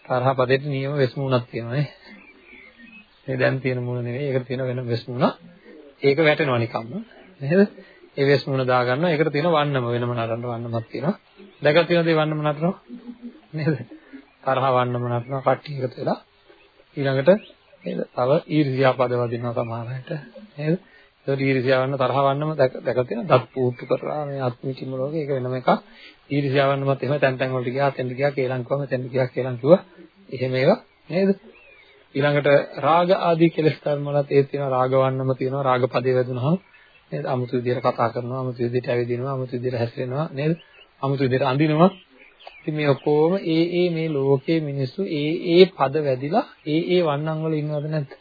තරහ පදේට නියම වෙස්මුණක් තියෙනවා නේ. මේ දැන් තියෙන මුණ නෙවෙයි, ඒකට තියෙන වෙන වෙස්මුණ. ඒක වැටෙනවා නිකම්ම. නේද? ඒ වෙස්මුණ දාගන්නවා. ඒකට තියෙන වන්නම වෙනම නරන්න වන්නමක් තියෙනවා. දැකලා තියෙනද ඒ වන්නම නතරනවා? නේද? තරහ වන්නම නතරනවා කට්ටිය එකතු වෙලා ඊළඟට නේද? තව ඊර්ෂ්‍යා පද වදිනවා සමහර අයට නේද? ඒක ඊර්ෂ්‍යාවන්න තරහවන්නම දැකලා තියෙන දත් පූට්ටු කරලා මේ අත්මිටිම ලෝකේ ඒක වෙනම එකක්. ඊර්ෂ්‍යාවන්නමත් එහෙම තැන් තැන් වලට ගියා, තැන් ගියා කේලම් කිව්වම තැන් ගියා කේලම් කිව්වා. එහෙම ඒවා නේද? ඊළඟට රාග ආදී කෙලෙස් ධර්ම වලත් ඒ තියෙනවා රාගවන්නම තියෙනවා රාග පදේ වැදුනහම නේද? අමුතු විදියට කතා කරනවා, අමුතු විදියට ඇවිදිනවා, අමුතු විදියට හැසිරෙනවා නේද? අමුතු විදියට අඳිනවා ඉතින් මේ ඔක්කොම ඒ ඒ මේ ලෝකයේ මිනිස්සු ඒ ඒ පද වැදිලා ඒ ඒ වන්නන් වල ඉන්නවද නැද්ද?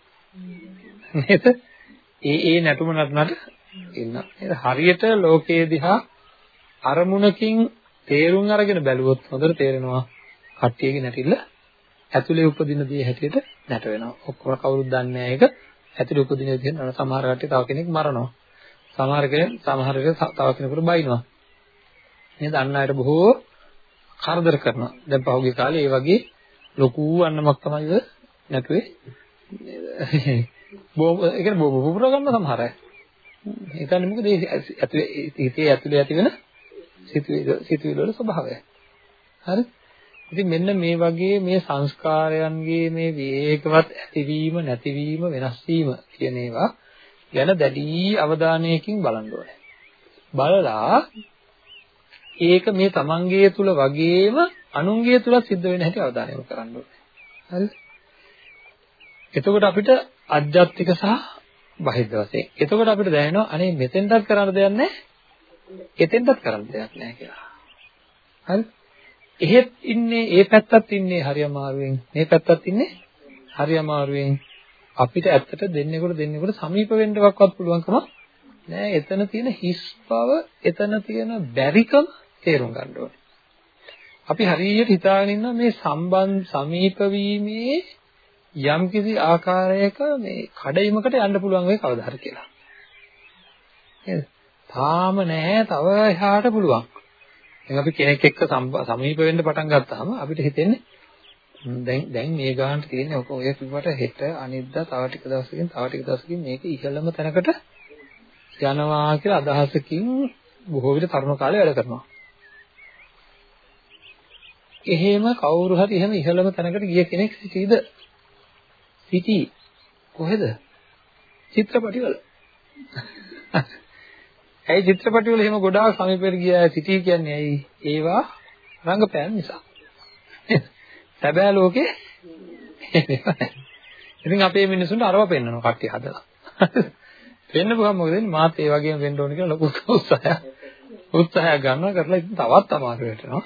නේද? ඒ ඒ නැටුම නටනට ඉන්න. නේද? හරියට ලෝකයේ දිහා අරමුණකින් තේරුම් අරගෙන බැලුවොත් හොඳට තේරෙනවා කට්ටියගේ නැටිල්ල ඇතුලේ උපදින දේ හැටියට නැට වෙනවා. ඔක්කොම කවුරුත් දන්නේ නැහැ ඒක. ඇතුලේ උපදින දේ නන සමහර කට්ටිය තව කෙනෙක් මරනවා. සමහර කෙනෙක් සමහර කෙනෙක් තව කෙනෙකුට බයිනවා. නේද? අන්න අයට බොහෝ කරදර කරනවා. දැන් පහුගිය කාලේ ඒ වගේ ලොකු අන්නමක් තමයි නැතුවේ. බෝම ඒ කියන්නේ බෝම පුපුර ගන්න සමහර අය. ඒ කියන්නේ මොකද ඒ ඇතුලේ හිතේ ඇතුලේ ඇති වෙන සිතුවිලි සිතුවිලි වල ස්වභාවය. හරි? ඉතින් මෙන්න මේ වගේ මේ සංස්කාරයන්ගේ මේ වේගවත් ඇතිවීම නැතිවීම වෙනස් වීම කියන ඒවා ගැන දැඩි අවධානයකින් බලන්න ඕනේ. බලලා ඒක මේ තමන්ගේ තුල වගේම අනුන්ගේ තුල සිද්ධ වෙන හැටි අවධානය යොමු කරන්න ඕනේ. හරිද? එතකොට අපිට අධ්‍යාත්මික සහ බාහිර වශයෙන්. එතකොට අපිට දැනෙනවා අනේ මෙතෙන්ටත් කරන්න දෙයක් නැහැ. එතෙන්ටත් කරන්න දෙයක් නැහැ කියලා. හරි? එහෙත් ඉන්නේ ඒ පැත්තත් ඉන්නේ හරි අමාරුවෙන්. මේ පැත්තත් ඉන්නේ හරි අමාරුවෙන්. අපිට ඇත්තට දෙන්නෙකුට දෙන්නෙකුට සමීප වෙන්නවත් පුළුවන්කම නෑ. එතන තියෙන හිස් බව, එතන තියෙන බැරිකම තේරුම් ගන්න ඕනේ. අපි හරියට හිතාගෙන ඉන්න මේ සම්බන්ධ සමීප වීමේ යම්කිසි ආකාරයක මේ කඩයිමකට යන්න පුළුවන් වෙයි කවදා හරි කියලා. නේද? තාම නෑ තව එහාට පුළුවන්. දැන් අපි කෙනෙක් එක්ක සමීප වෙන්න පටන් ගත්තාම අපිට හිතෙන්නේ දැන් දැන් මේ ගානට තියෙන්නේ ඔක ඔය කිව්වට හෙට අනිද්දා තව ටික දවසකින් තව ටික දවසකින් මේක ඉහළම තැනකට යනවා කියලා අදහසකින් බොහෝ විට තරුණ කාලේ වැඩ කරනවා. එහෙම කවුරු හරි එහෙම ඉහළම තැනකට ගිය කෙනෙක් සිටීද? සිටී. කොහෙද? චිත්‍රපටිවල. ඇයි චිත්‍රපටිවල එහෙම ගොඩාක් සමීපෙට ගියා සිටී කියන්නේ ඇයි? ඒවා රංගපෑම් නිසා. සැබෑ ලෝකේ ඉතින් අපේ මිනිසුන්ට අරව පෙන්වනවා කට්ටිය හදලා. පෙන්නපුවම මොකද වෙන්නේ? මාත් ඒ වගේම වෙන්න ඕන කියලා ලොකු උත්සාහයක් උත්සාහයක් ගන්නවා කරලා ඉතින් තවත් අමාරු වෙනවා.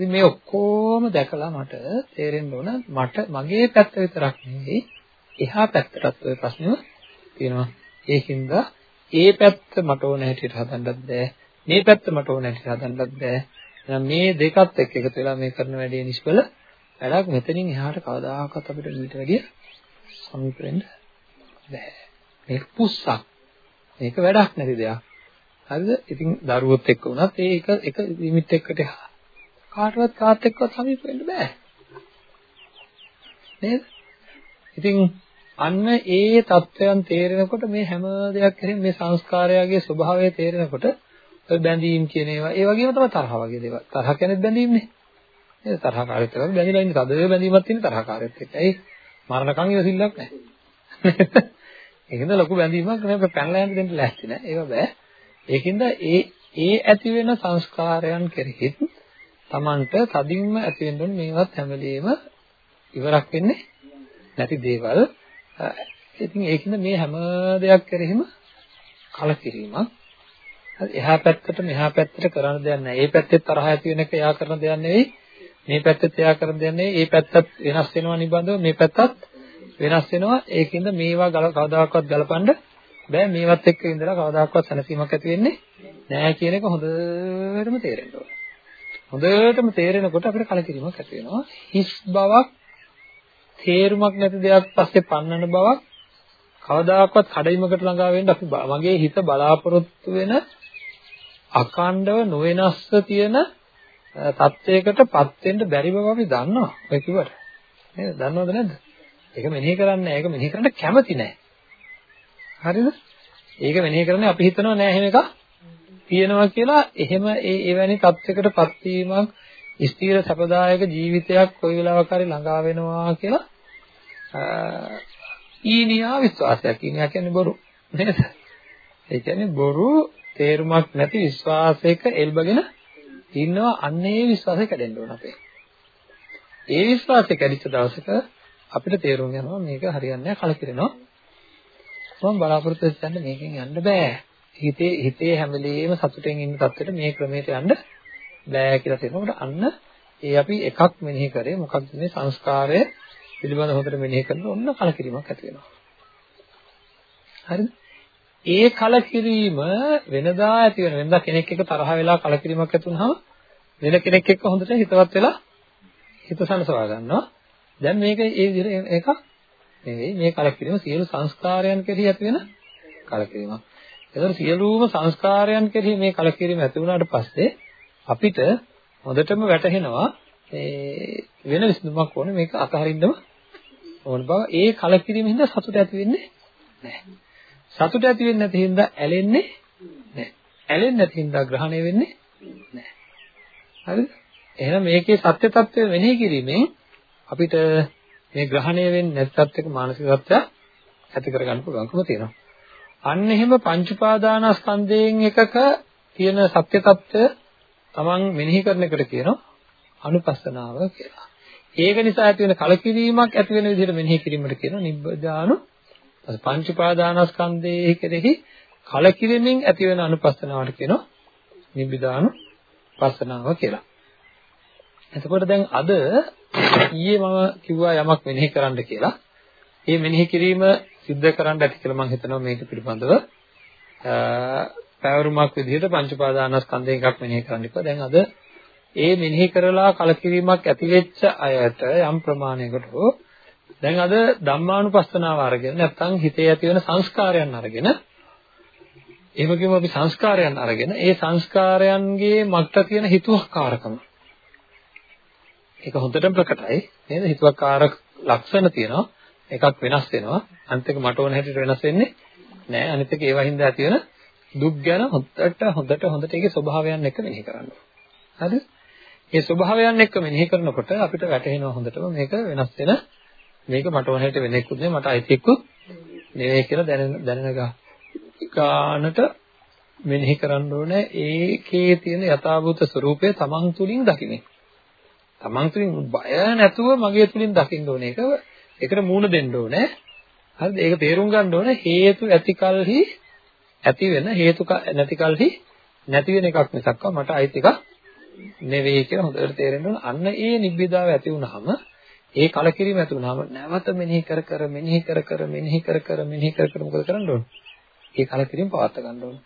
ඉතින් මේ ඔක්කොම දැකලා මට තේරෙන්න ඕන මට මගේ පැත්ත විතරක් නෙවෙයි එහා පැත්තටත් ওই ප්‍රශ්නෙම තියෙනවා. ඒකින්ද ඒ පැත්ත මට ඕන හැටියට හදන්නත් බෑ. මේ පැත්ත මට ඕන හැටියට හදන්නත් බෑ. එහෙනම් මේ දෙකත් එක්ක එකතු වෙලා මේ කරන වැඩේ නිෂ්ඵල වැඩක් මෙතනින් එහාට කවදාකවත් අපිට ඊට වැඩිය සමීප වෙන්න බෑ. මේක පුස්සක්. මේක වැඩක් නැති දෙයක්. හරිද? ඉතින් දරුවොත් එක්ක වුණත් ඒක එක ලිමිට් එකකට කාටවත් කාත් එක්කවත් සමීප වෙන්න බෑ. නේද? ඉතින් අන්න ඒ தත්වයන් තේරෙනකොට මේ හැම දෙයක් කෙරෙහිම මේ සංස්කාරයගේ ස්වභාවය තේරෙනකොට ඔය බැඳීම් කියන ඒවා ඒ වගේම තමයි තරහ වගේ දේවල්. තරහ කියන්නේ බැඳීම්නේ. නේද? තරහකාරීත්වය වගේ බැඳිලා ඉන්නේ. තද බැඳීමක් තියෙන තරහකාරීත්වයක්. ඇයි? මරණකම් ඉවසිල්ලක් නැහැ. ඒකෙන්ද ලොකු බැඳීමක් නෑ පැනලා යන්න දෙන්න ලෑස්ති නෑ. ඒක බෑ. ඒකින්ද ඒ ඒ ඇති වෙන සංස්කාරයන් කෙරෙහිත් Tamanට තදින්ම ඇති වෙන්න ඕනේ මේවත් හැම වෙලෙම ඉවරක් වෙන්නේ නැති දේවල්. ඉතින් ඒකින්ද මේ හැම දෙයක් කෙරෙහිම කලකිරීමක්. එහා පැත්තට මෙහා පැත්තට කරන්න දෙයක් නැහැ. ඒ පැත්තේ තරහ ඇති වෙන එක එයා කරන දෙයක් නෙවෙයි. මේ පැත්තේ එයා කරන දෙයක් නෙවෙයි. ඒ පැත්තත් වෙනස් වෙනවා නිබඳව මේ පැත්තත් වෙනස් වෙනවා. ඒකින්ද මේවා ගල කවදාකවත් ගලපන්න බෑ. මේවත් එක්ක ඉඳලා කවදාකවත් සැනසීමක් ඇති වෙන්නේ නෑ කියන එක හොඳටම තේරෙන්න ඕනේ. හොඳටම තේරෙනකොට අපිට කලකිරීමක් ඇති වෙනවා. හිස් බවක් තේරුමක් නැති දෙයක් පස්සේ පන්නන බවක් කවදාකවත් කඩයිමකට ළඟා වෙන්න අපි මගේ හිත බලාපොරොත්තු වෙන අකණ්ඩව නොවෙනස්ව තියෙන තත්වයකටපත් වෙන්න බැරි බව අපි දන්නවා. ඔය කිව්වට. නේද? දන්නවද නැද්ද? ඒක මෙනෙහි කරන්නේ ඒක මෙනෙහි කරන්න කැමති නැහැ. හරිද? ඒක මෙනෙහි කරන්නේ අපි හිතනවා නෑ එහෙම එකක් තියෙනවා කියලා එහෙම ඒ එවැනි තත්යකටපත් වීමක් ස්ථීර සපදායක ජීවිතයක් කොයි වෙලාවක හරි ළඟා වෙනවා කියලා ඊනියා විශ්වාසයක්. ඊනියා කියන්නේ බොරු නේද? ඒ කියන්නේ බොරු තේරුමක් නැති විශ්වාසයක එල්බගෙන ඉන්නවා අන්න ඒ විශ්වාසය කැඩෙන්න ඕන අපේ. ඒ විශ්වාසය කැඩිච්ච දවසක අපිට තේරුම් යනවා මේක හරියන්නේ නැහැ කලකිරෙනවා. මම බලාපොරොත්තු වෙන්නේ මේකෙන් යන්න බෑ. හිතේ හිතේ හැම වෙලෙම සතුටෙන් ඉන්න තත්ත්වෙට මේ ක්‍රමයට යන්න බෑ කියලා තේරෙනකොට අන්න ඒ අපි එකක් මෙනෙහි කරේ මොකක්ද මේ සංස්කාරය පිළිබඳ හොඳට මෙනෙහි කරනකොට ඔන්න කලකිරීමක් ඇති වෙනවා. හරිද? ඒ කලකිරීම වෙනදා ඇති වෙන වෙනදා කෙනෙක් එක්ක තරහ වෙලා කලකිරීමක් ඇති වුනහම වෙන කෙනෙක් එක්ක හොඳට හිතවත් වෙලා හිත සනසවා ගන්නවා. දැන් මේක ඒ විදිහට එකක් නෙවෙයි මේ කලකිරීම සියලු සංස්කාරයන් කෙරෙහි ඇති වෙන කලකිරීමක්. ඒතර සියලුම සංස්කාරයන් කෙරෙහි මේ කලකිරීම ඇති වුණාට පස්සේ අපිට හොඳටම වැටහෙනවා ඒ වෙන විසඳුමක් ඕනේ මේක අතහරින්නම ඕන බව ඒ කලකිරීම හින්දා සතුට ඇති වෙන්නේ නැහැ. සතුට ඇති වෙන්නේ නැති හින්දා ඇලෙන්නේ නැහැ. ඇලෙන්නේ නැති හින්දා ග්‍රහණය වෙන්නේ නැහැ. හරිද? එහෙනම් මේකේ සත්‍ය తත්වය වෙනෙහි කිරීමෙන් අපිට මේ ග්‍රහණය වෙන්නේ නැති තත්ත්වයක මානසික තත්ත්වයක් ඇති කරගන්න පුළුවන්කම තියෙනවා. අන්න එහෙම පංච උපාදානස්කන්ධයෙන් එකක තියෙන සත්‍ය తত্ত্বය තමන් මෙනෙහි කරන එකට කියනවා අනුපස්සනාව කියලා. ඒක නිසා ඇති වෙන කලකිරීමක් ඇති වෙන විදිහට මෙනෙහි කිරීමට කියනවා නිබ්බදානු පංච උපාදානස්කන්ධයේ කෙරෙහි කලකිරීමෙන් ඇති වෙන අනුපස්සනාවට කියනවා නිබ්බිදානු පස්සනාව කියලා. එතකොට දැන් අද ඊයේ මම කිව්වා යමක් මෙනෙහි කරන්න කියලා. ඒ මෙනෙහි කිරීම සිද්ධ කරන්න ඇති කියලා මම හිතනවා මේක පිළිබඳව. පැවරුමක් විදිහට පංච පාදානස්කන්ධය එකක් මෙනෙහි කරන්න ඉපා. දැන් අද ඒ මෙනෙහි කරලා කලකිරීමක් ඇති වෙච්ච අයට යම් ප්‍රමාණයකට හෝ දැන් අද ධම්මානුපස්සනාව අරගෙන නැත්නම් හිතේ ඇති වෙන සංස්කාරයන් අරගෙන එහෙම කියමු අපි සංස්කාරයන් අරගෙන ඒ සංස්කාරයන්ගේ මක්ට තියෙන හිතුවක්කාරකම. ඒක හොඳටම ප්‍රකටයි. නේද? හිතුවක්කාර ලක්ෂණ තියෙනවා. එකක් වෙනස් වෙනවා. අනිත් එක මට ඕන හැටියට වෙනස් වෙන්නේ නෑ. අනිත් එක ඒවා හින්දා ඇති වෙන දුක් ගැන හොඳට හොඳට හොඳට ඒකේ ස්වභාවයන් එක්ක මෙනෙහි කරන්න. හරිද? මේ ස්වභාවයන් එක්ක මෙනෙහි කරනකොට අපිට වැටහෙනවා හොඳටම මේක වෙනස් වෙන මේක මට ඕන හැටියට වෙන එක්කුත් නෙවෙයි මට අයිති එක්කුත් නෙවෙයි කියලා දැනෙන දැනෙන ගානට මෙනෙහි කරන්න ඕනේ ඒකේ තියෙන යථාභූත ස්වરૂපය තමන් තුළින් දකින්නේ. තමන් තුළින් බය නැතුව මගේ තුළින් දකින්න ඕනේ ඒක ඒකට මූණ දෙන්න ඕනේ. හරිද? ඒක තේරුම් ගන්න ඕනේ හේතු ඇතිකල්හි ඇති වෙන හේතු නැතිකල්හි නැති වෙන එකක් මිසක්ක මට අයිති එකක් නෙවෙයි කියලා හොඳට තේරෙන්න ඕන. අන්න ඒ නිබ්බිදාව ඇති වුනහම ඒ කලකිරීම ඇති වුනහම නැවත මෙනෙහි කර කර මෙනෙහි කර කර මෙනෙහි කර කර මෙනෙහි කර කර මොකද කරන්න ඕන? ඒ කලකිරීම පවත් ගන්න ඕන.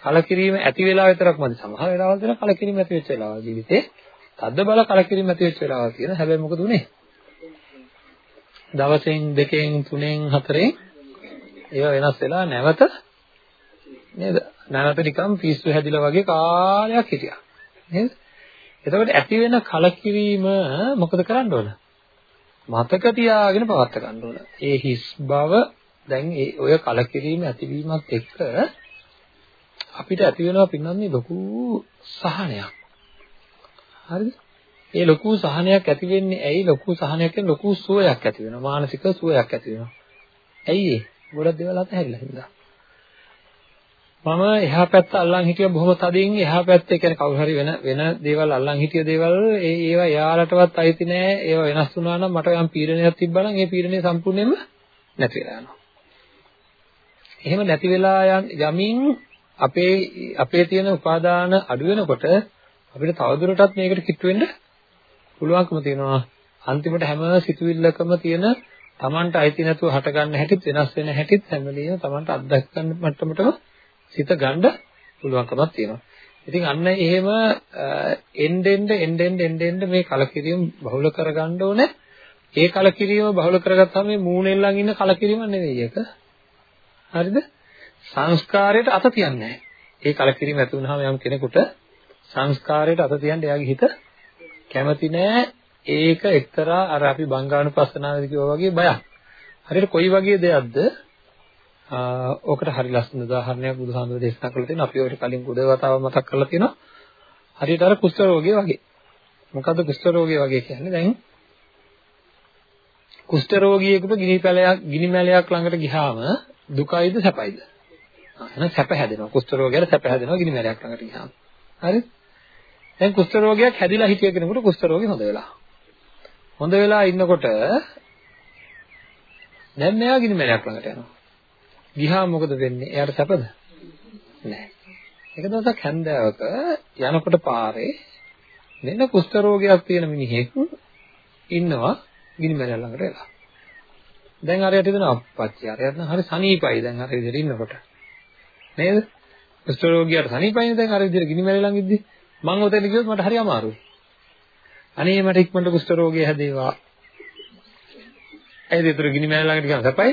කලකිරීම ඇති වෙලා විතරක්මද සමහර වෙලාවල් දෙන කලකිරීම ඇති වෙච්ච වෙලාවල් ජීවිතේ තද්ද බල කලකිරීම ඇති වෙච්ච වෙලාවල් කියන හැබැයි මොකද උනේ? දවසෙන් දෙකෙන් තුනෙන් හතරෙන් ඒවා වෙනස් වෙලා නැවත නේද? නැවත නිකම් පිස්සු හැදිලා වගේ කාලයක් හිටියා. නේද? එතකොට ඇති වෙන කලකිරීම මොකද කරන්න ඕන? මතක තියාගෙන පවත් ගන්න ඕන. ඒ හිස් බව දැන් ඒ ඔය කලකිරීම ඇතිවීමත් එක්ක අපිට ඇති වෙනවා පින්නන්නේ ලොකු සහනයක්. හරිද? ඒ ලොකු සහනයක් ඇති වෙන්නේ ඇයි ලොකු සහනයක් කියන්නේ ලොකු සුවයක් ඇති වෙනවා. මානසික සුවයක් ඇති වෙනවා. ඇයි ඒ? ගොඩක් දේවල් අතහැරිලා හින්දා. මම එහා පැත්ත අල්ලන් හිටිය බොහොම තදින් එහා පැත්තේ කියන්නේ කවුරු හරි වෙන වෙන දේවල් අල්ලන් හිටිය දේවල් ඒ ඒවා එයාලටවත් අයිති නෑ ඒවා වෙනස් වුණා නම් මට යම් පීඩනයක් තිබ්බනම් ඒ පීඩනය සම්පූර්ණයෙන්ම නැති වෙලා යනවා. එහෙම නැති වෙලා යමින් අපේ අපේ තියෙන උපාදාන අඩු වෙනකොට අපිට තවදුරටත් මේකට කිට්ටු වෙන්න පුළුවන්කම තියෙනවා. අන්තිමට හැම සිතුවිල්ලකම තියෙන Tamanට අයිති නැතුව හට ගන්න හැටිත් වෙනස් වෙන හැටිත් හැම වෙලෙම Tamanට අත්දැක ගන්න මට්ටමටම සිත ගන්න පුළුවන්කමක් තියෙනවා. ඉතින් අන්න එහෙම එන්නෙන්ද එන්නෙන්ද එන්නෙන්ද මේ කලකිරීම බහුල කරගන්න ඕනේ. ඒ කලකිරීම බහුල කරගත්තාම මේ මූණෙල්ලන් ඉන්න කලකිරීම නෙවෙයි ඒක. හරිද? සංස්කාරයට අත තියන්නේ නැහැ. ඒ කලකිරීම ඇති වුනහම යම් කෙනෙකුට සංස්කාරයට අත තියන්න එයාගේ හිත කැමති නෑ. ඒක එක්තරා අර අපි බංගානුපස්සනාවේදී කිව්වා වගේ බයක්. හරියට කොයි වගේ දෙයක්ද? ඕකට හරි ලස්සන උදාහරණයක් බුදුහාමුදුරේ දේශනා කරලා තියෙනවා. අපි ඔයට කලින් ගොඩ වතාවක් මතක් කරලා තියෙනවා. හරියට අර කුෂ්ඨ රෝගය වගේ. මොකද්ද කුෂ්ඨ රෝගය වගේ කියන්නේ? දැන් කුෂ්ඨ රෝගියෙකුට ගිනි පැලයක් ගිනි මැලයක් ළඟට ගියාම දුකයිද සැපයිද? එහෙනම් සැප හැදෙනවා. කුෂ්ඨ රෝගයට සැප හැදෙනවා ගිනි මැලයක් ළඟට ගියාම. හරිද? දැන් කුෂ්ඨ රෝගයක් හැදිලා හිටිය කෙනෙකුට කුෂ්ඨ රෝගය හොඳ වෙලා. හොඳ වෙලා ඉන්නකොට දැන් මෙයා ගිනි මැලයක් ළඟට යනවා. ගියාම මොකද වෙන්නේ? එයාට සැපද? නැහැ. එක දවසක් හැන්දෑවක යනකොට පාරේ මෙන්න කුෂ්ඨ රෝගයක් තියෙන මිනිහෙක් ඉන්නවා ගිනි මැල ළඟට වෙලා. දැන් අරයට හිතන අප්පච්චි අරයට නම් හරි සනීපයි දැන් අර විදිහට ඉන්නකොට. නේද? කුෂ්ඨ රෝගියාට සනීපයිනේ දැන් අර විදිහට ගිනි මැල ළඟ ඉද්දි මම ඔතන ගියොත් මට හරි අමාරුයි. අනේ මට ඉක්මනට කුෂ්ඨ රෝගය හැදේවා. ඇයිද ඒතර ගිනි මැල ළඟට ගියාම සපයි?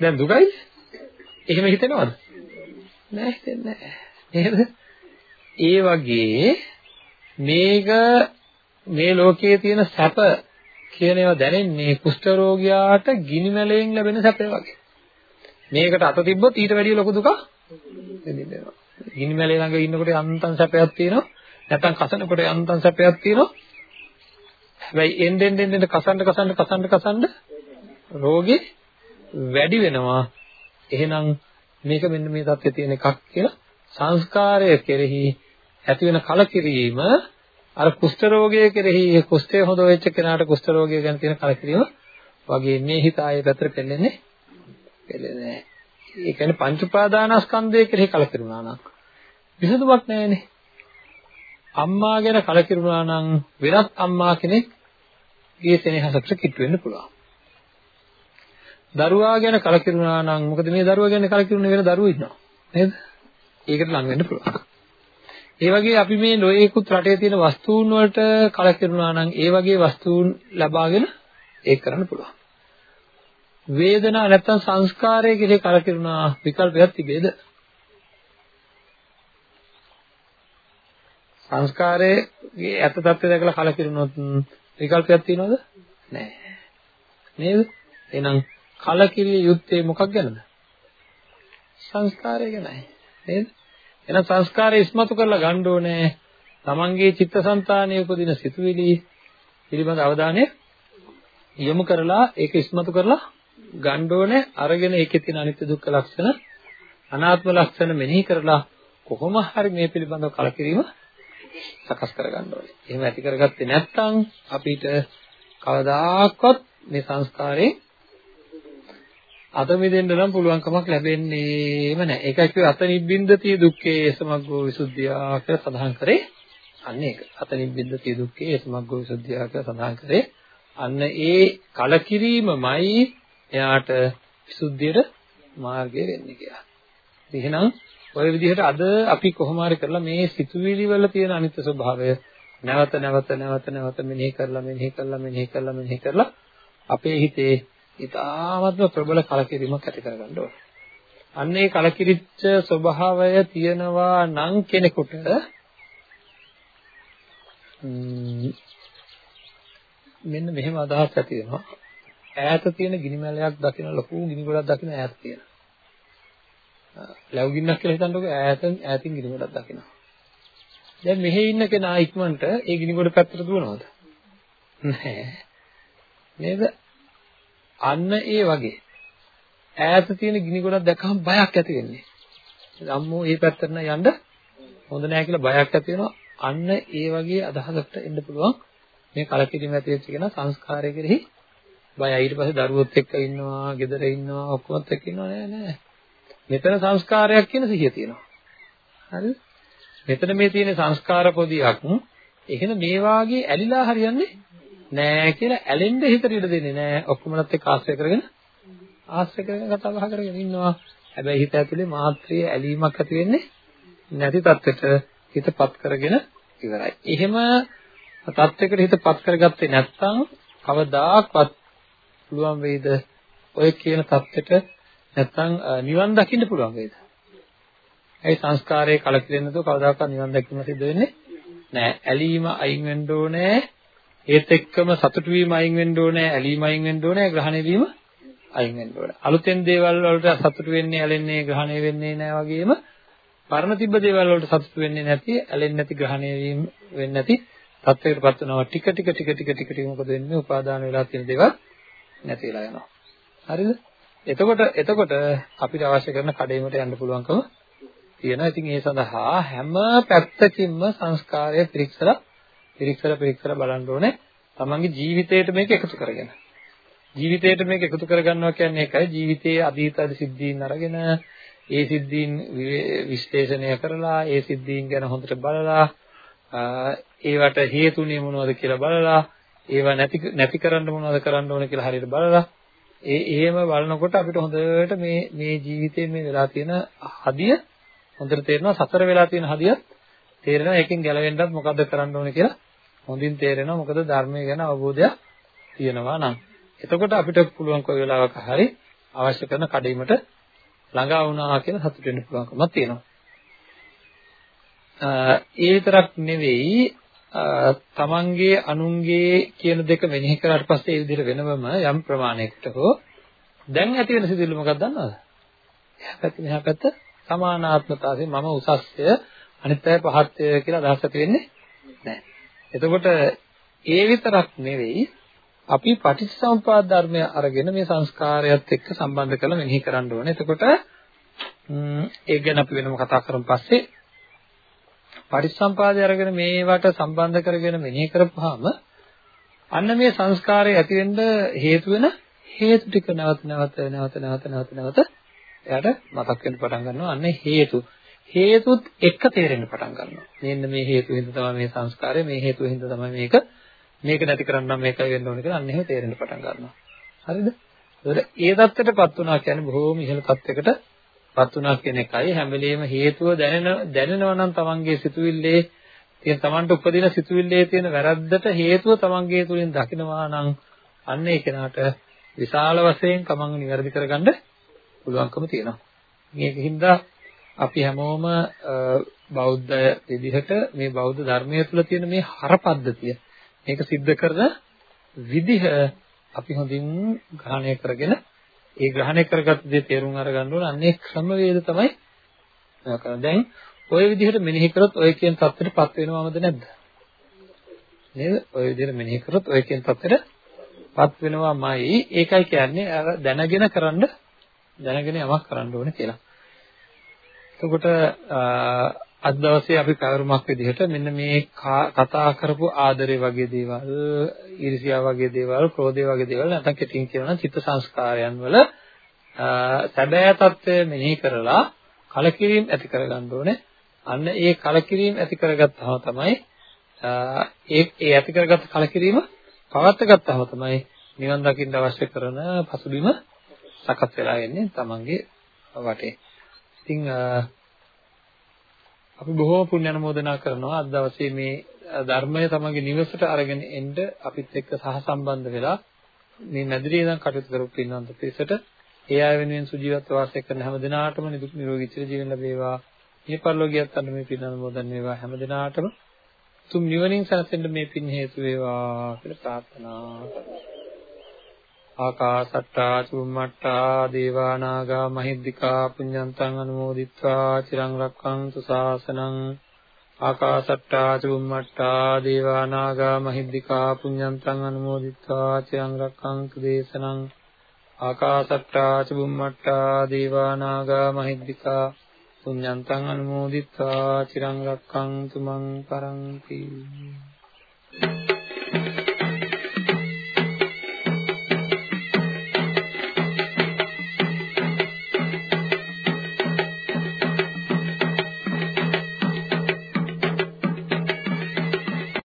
දැන් දුකයි? එහෙම හිතෙනවද? නෑ හිතෙන්නේ නෑ. නේද? ඒ වගේ මේක මේ ලෝකයේ තියෙන සැප කියන ඒවා දැනෙන්නේ කුෂ්ඨ රෝගියාට ගිනි මැලයෙන් ලැබෙන සැපේ වගේ. මේකට අත තිබ්බොත් ඊට වැඩිය ලොකු දුකක් දෙන්නෙනවා. ගිනි මැලේ ළඟ ඉන්නකොට යන්තම් සැපයක් තියෙනවා. නැත්නම් කසනකොට යන්තම් සැපයක් තියෙනවා. හැබැයි එන්නෙන් එන්නෙන් කසන්න කසන්න කසන්න කසන්න රෝගේ වැඩි වෙනවා. එහෙනම් මේක මෙන්න මේ தත්ත්වයේ තියෙන එකක් කියලා සංස්කාරය කෙරෙහි ඇති වෙන කලකිරීම අර කුෂ්ඨ රෝගය කෙරෙහි කුෂ්ඨය හොඳ වෙච්ච කෙනාට කුෂ්ඨ රෝගය ගැන තියෙන කලකිරීම වගේ මේ හිත ආයේ පැත්තට පෙළෙන්නේ පෙළෙන්නේ නැහැ. ඒ කියන්නේ පංච උපාදානස්කන්ධය කෙරෙහි කලකිරුණා නම් විසඳුමක් නැහැනේ. අම්මා ගැන කලකිරුණා නම් වෙනත් අම්මා කෙනෙක් ගේ සෙනෙහසට කිට් වෙන්න පුළුවන්. දරුවා ගැන කලකිරුණා නම් මොකද මේ දරුවා ගැන කලකිරුණ වෙන දරුවෝ ඉන්නවා නේද? ඒකට ලං වෙන්න පුළුවන්. ඒ වගේ අපි මේ ලෝයේකුත් රටේ තියෙන වස්තුන් වලට කලකිරුණා නම් ඒ වගේ වස්තුන් ලබාගෙන ඒක කරන්න පුළුවන්. වේදනා නැත්තම් සංස්කාරය කෙරේ කලකිරුණා විකල්පයක් තිබේද? සංස්කාරයේ ඇත්ත తත්ත්වය දැකලා කලකිරුණොත් විකල්පයක් තියනවද? නැහැ. නේද? එහෙනම් කලකිරිය යුත්තේ මොකක් ගැනද? සංස්කාරය ගැනයි. නේද? එහෙනම් සංස්කාරය ඉස්මතු කරලා ගන්න ඕනේ. තමන්ගේ චිත්තසංතානයේ උපදින සිතුවිලි පිළිබඳ අවධානය යොමු කරලා ඒක ඉස්මතු කරලා ගන්න ඕනේ. අරගෙන ඒකේ තියෙන අනිත්‍ය දුක්ඛ ලක්ෂණ අනාත්ම ලක්ෂණ මෙනෙහි කරලා කොහොම හරි මේ පිළිබඳව කලකිරීම සකස් කරගන්න ඕනේ. එහෙම ඇති කරගත්තේ නැත්නම් අපිට කවදාකවත් මේ සංස්කාරේ අත මිදෙන්න නම් පුළුවන්කමක් ලැබෙන්නේම නැහැ. ඒකයි කිව්වේ අත නිබ්බින්දති දුක්ඛේ සමග්ගෝ විසුද්ධියා කියලා සඳහන් කරේ. අන්න ඒක. අත නිබ්බින්දති දුක්ඛේ සමග්ගෝ විසුද්ධියා කියලා සඳහන් කරේ. අන්න ඒ කලකිරීමමයි එයාට විසුද්ධියට මාර්ගය වෙන්නේ කියලා. එහෙනම් ඔය විදිහට අද අපි කොහොම හරි කරලා මේ සිතුවිලි වල තියෙන අනිත්‍ය ස්වභාවය නැවත නැවත නැවත නැවත මෙනෙහි කරලා මෙනෙහි කරලා මෙනෙහි කරලා මෙනෙහි කරලා අපේ හිතේ ඉතාමත්ම ප්‍රබල කලකිරීමක් ඇති කරගන්න ඕනේ. අන්න ඒ කලකිරිච්ච ස්වභාවය තියෙනවා නම් කෙනෙකුට මෙන්න මෙහෙම අදහස් ඇති වෙනවා. ඈත තියෙන ගිනි මැලයක් දකින ලොකු ගිනි ගොඩක් දකින ඈත තියෙන. ලැබු ගින්නක් කියලා හිතන්නකො ඈතෙන් ඈතින් ගිනි ගොඩක් දකිනවා. දැන් මෙහි ඉන්න කෙනා ඉක්මනට ඒ ගිනි ගොඩ පැත්තට දුවනවද? නැහැ. නේද? අන්න ඒ වගේ ඈත තියෙන ගිනි ගොඩක් දැකහම බයක් ඇති වෙන්නේ. අම්මෝ මේ පැත්තට යන්න හොඳ නැහැ කියලා බයක් ඇති වෙනවා. අන්න ඒ වගේ අදහසකට එන්න පුළුවන් මේ කලකිරීම ඇති වෙච්ච කෙනා සංස්කාරය කෙරෙහි බයයි. ඊට පස්සේ දරුවොත් එක්ක ඉන්නවා, ගෙදර ඉන්නවා, ඔක්කොමත් එක්ක ඉන්නවා නෑ නෑ. මෙතන සංස්කාරයක් කියන සිහිය තියෙනවා. හරිද? මෙතන මේ තියෙන සංස්කාර පොදියක් එහෙනම් මේ වාගේ ඇලිලා හරියන්නේ නෑ කියලා ඇලෙන්න හිතට ඉඩ දෙන්නේ නෑ. ඔක්කොමලත් එක්ක ආශ්‍රය කරගෙන ආශ්‍රය කරගෙන කතා බහ කරගෙන ඉන්නවා. හැබැයි හිත ඇතුලේ මාත්‍රිය ඇලීමක් ඇති වෙන්නේ නැති තත්ත්වයට හිතපත් කරගෙන ඉවරයි. එහෙම තත්ත්වයකට හිතපත් කරගත්තේ නැත්නම් කවදාක්වත් පුළුවන් වෙයිද ඔය කියන தත්ත්වෙට නැත්තම් නිවන් දකින්න පුළුවන් වේද? ඒ සංස්කාරයේ කලකිරෙන්නේ නැතුව කවදාකවත් නිවන් දැකීම සිද්ධ වෙන්නේ නැහැ. ඇලීම අයින් වෙන්න ඕනේ. ඒත් එක්කම සතුටු වීම අයින් වෙන්න ඕනේ. ඇලීම අයින් වෙන්න ඕනේ. ග්‍රහණය වීම අයින් වෙන්න ඕනේ. අලුතෙන් දේවල් වලට සතුටු වෙන්නේ, ඇලෙන්නේ, ග්‍රහණය වෙන්නේ නැහැ වගේම පරණ තිබ්බ දේවල් වලට සතුටු වෙන්නේ නැති, ඇලෙන්නේ නැති, ග්‍රහණය වීම වෙන්නේ නැති තත්ත්වයකටපත් වෙනවා. ටික ටික ටික ටික ටික ටික මොකද වෙන්නේ? උපාදාන වෙලා තියෙන දේවල් නැති වෙලා යනවා. හරිද? එතකොට එතකොට අපිට අවශ්‍ය කරන කඩේමට යන්න පුළුවන්කම තියෙනවා. ඉතින් ඒ සඳහා හැම පැත්තකින්ම සංස්කාරය පිරික්සලා පිරික්සලා පිරික්සලා බලන්න ඕනේ. තමන්ගේ ජීවිතයට මේක එකතු කරගෙන. ජීවිතයට මේක එකතු කරගන්නවා කියන්නේ ඒකයි. ජීවිතයේ අතීත සිද්ධීන් අරගෙන ඒ සිද්ධීන් විශ්ලේෂණය කරලා ඒ සිද්ධීන් ගැන හොඳට බලලා ඒවට හේතුනේ මොනවද කියලා බලලා ඒවා නැති නැති කරන්න මොනවද කරන්න ඕන කියලා හරියට බලලා ඒ එහෙම බලනකොට අපිට හොඳට මේ මේ ජීවිතේ මේ වෙලා තියෙන හදිය හොඳට තේරෙනවා සතර වෙලා තියෙන හදියත් තේරෙනවා. ඒකෙන් ගැලවෙන්නත් මොකද්ද කරන්න ඕනේ කියලා හොඳින් තේරෙනවා. මොකද ධර්මය ගැන අවබෝධයක් තියෙනවා නම්. එතකොට අපිට පුළුවන් කොයි වෙලාවක හරි අවශ්‍ය කරන කඩීමට ළඟා වුණා කියලා සතුට වෙන්න පුළුවන්කමක් තියෙනවා. ඒ විතරක් නෙවෙයි තමන්ගේ අනුන්ගේ කියන දෙක මෙනෙහි කරාට පස්සේ ඒ විදිහට වෙනවම යම් ප්‍රමාණයකට හෝ දැන් ඇති වෙන සිදුවිල්ල මොකක්ද දන්නවද? එහා පැත්ත මෙහා පැත්ත සමානාත්මතාවයෙන් මම උසස්ය අනිත් අය පහත්ය කියලා අදහස් ඇති වෙන්නේ නැහැ. එතකොට ඒ විතරක් නෙවෙයි අපි පටිච්චසමුපාද ධර්මය අරගෙන මේ සංස්කාරයත් එක්ක සම්බන්ධ කරලා මෙනෙහි කරන්න ඕනේ. එතකොට ඒක ගැන අපි වෙනම කතා කරමු පස්සේ පරිසම්පාදේ අරගෙන මේවට සම්බන්ධ කරගෙන මෙනෙහි කරපුවාම අන්න මේ සංස්කාරය ඇති වෙන්න හේතු වෙන හේතු ටික නැවත නැවත නැවත නැවත නැවත නැවත එයාට මතක් වෙන්න පටන් ගන්නවා. අන්න හේතු. හේතුත් එක්ක තේරෙන්න පටන් ගන්නවා. මෙන්න මේ හේතු හින්දා තමයි මේ සංස්කාරය මේ හේතුව හින්දා තමයි මේක. මේක නැති කරන්න නම් මේකයි වෙන්න ඕනේ කියලා අන්න එහෙම තේරෙන්න පටන් ගන්නවා. හරිද? ඒකට ඒ தත්ත්වයටපත් වුණා කියන්නේ බොහෝම ඉහළ තත්ත්වයකට පත් වුණා කියන එකයි හැම වෙලෙම හේතුව දැනෙන දැනෙනවා නම් තමන්ගේ සිතුවිල්ලේ තියෙන තමන්ට උපදින සිතුවිල්ලේ තියෙන වැරද්දට හේතුව තමන්ගේ තුලින් දකිනවා නම් අන්න ඒ කෙනාට විශාල වශයෙන් තමන්ව නිවැරදි කරගන්න පුළුවන්කම තියෙනවා. මේකින්ද අපි හැමෝම බෞද්ධ විදිහට මේ බෞද්ධ ධර්මයේ තුල තියෙන මේ හරපද්ධතිය මේක सिद्ध කරන විදිහ අපි හොඳින් ග්‍රහණය කරගෙන ඒ ග්‍රහණය කරගත්ත දේ තේරුම් අරගන්න ඕන. අන්නේ ක්‍රමවේද තමයි දැන් ওই විදිහට මෙනෙහි කරොත් ඔය කියන தත්ත්වෙටපත් වෙනවමද නැද්ද? නේද? ওই විදිහට මෙනෙහි කරොත් ඔය කියන தත්ත්වෙටපත් වෙනවමයි. ඒකයි කියන්නේ අර දැනගෙන කරන්න දැනගෙන යමක් කරන්න ඕනේ කියලා. එතකොට අද දවසේ අපි පැවරුමක් විදිහට මෙන්න මේ කතා කරපු ආදරේ වගේ දේවල්, ඊර්ෂ්‍යාව වගේ දේවල්, ක්‍රෝධය වගේ දේවල් නැත්නම් කෙටින් කියනවා චිත්ත සංස්කාරයන් වල සැබෑ తත්වය මෙනෙහි කරලා කලකිරීම ඇති කරගන්න ඕනේ. අන්න ඒ කලකිරීම ඇති කරගත්තාම තමයි ඒ ඒ ඇති කරගත්ත කලකිරීම පවත් ගත්තාම තමයි නිවන් දකින්න අවශ්‍ය කරන පසුබිම සකස් වෙලා එන්නේ තමන්ගේ වටේ. ඉතින් අපි බොහෝ පුණ්‍ය අනුමෝදනා කරනවා අද දවසේ මේ ධර්මය තමගේ නිවසට අරගෙන එන්න අපිත් එක්ක සහසම්බන්ධ වෙලා මේ මැදිරියේ ඉඳන් කටයුතු කරපු පින්වන්ත පිරිසට ඒ අය වෙනුවෙන් සුජීවත්ව වාසය කරන හැම දිනාටම නිදුක් නිරෝගී චිර ජීවන ලැබේවා. මේ පරිලෝකියත් අන්න මේ පින් අනුමෝදන් වේවා හැම දිනාටම උතුම් නිවනින් සැනසෙන්න මේ පින් හේතු වේවා කියලා ප්‍රාර්ථනා කරනවා. ආකාසට්ටා චුම්මට්ටා දේවා නාග මහිද්దికා පුඤ්ඤන්තං අනුමෝදිත්වා චිරං රක්ඛන්තු ශාසනං ආකාසට්ටා චුම්මට්ටා දේවා නාග මහිද්దికා පුඤ්ඤන්තං අනුමෝදිත්වා චිරං රක්ඛන්තු දේශනං ආකාසට්ටා චුම්මට්ටා දේවා නාග මහිද්దికා පුඤ්ඤන්තං අනුමෝදිත්වා චිරං රක්ඛන්තු මං පරන්ති Thank you.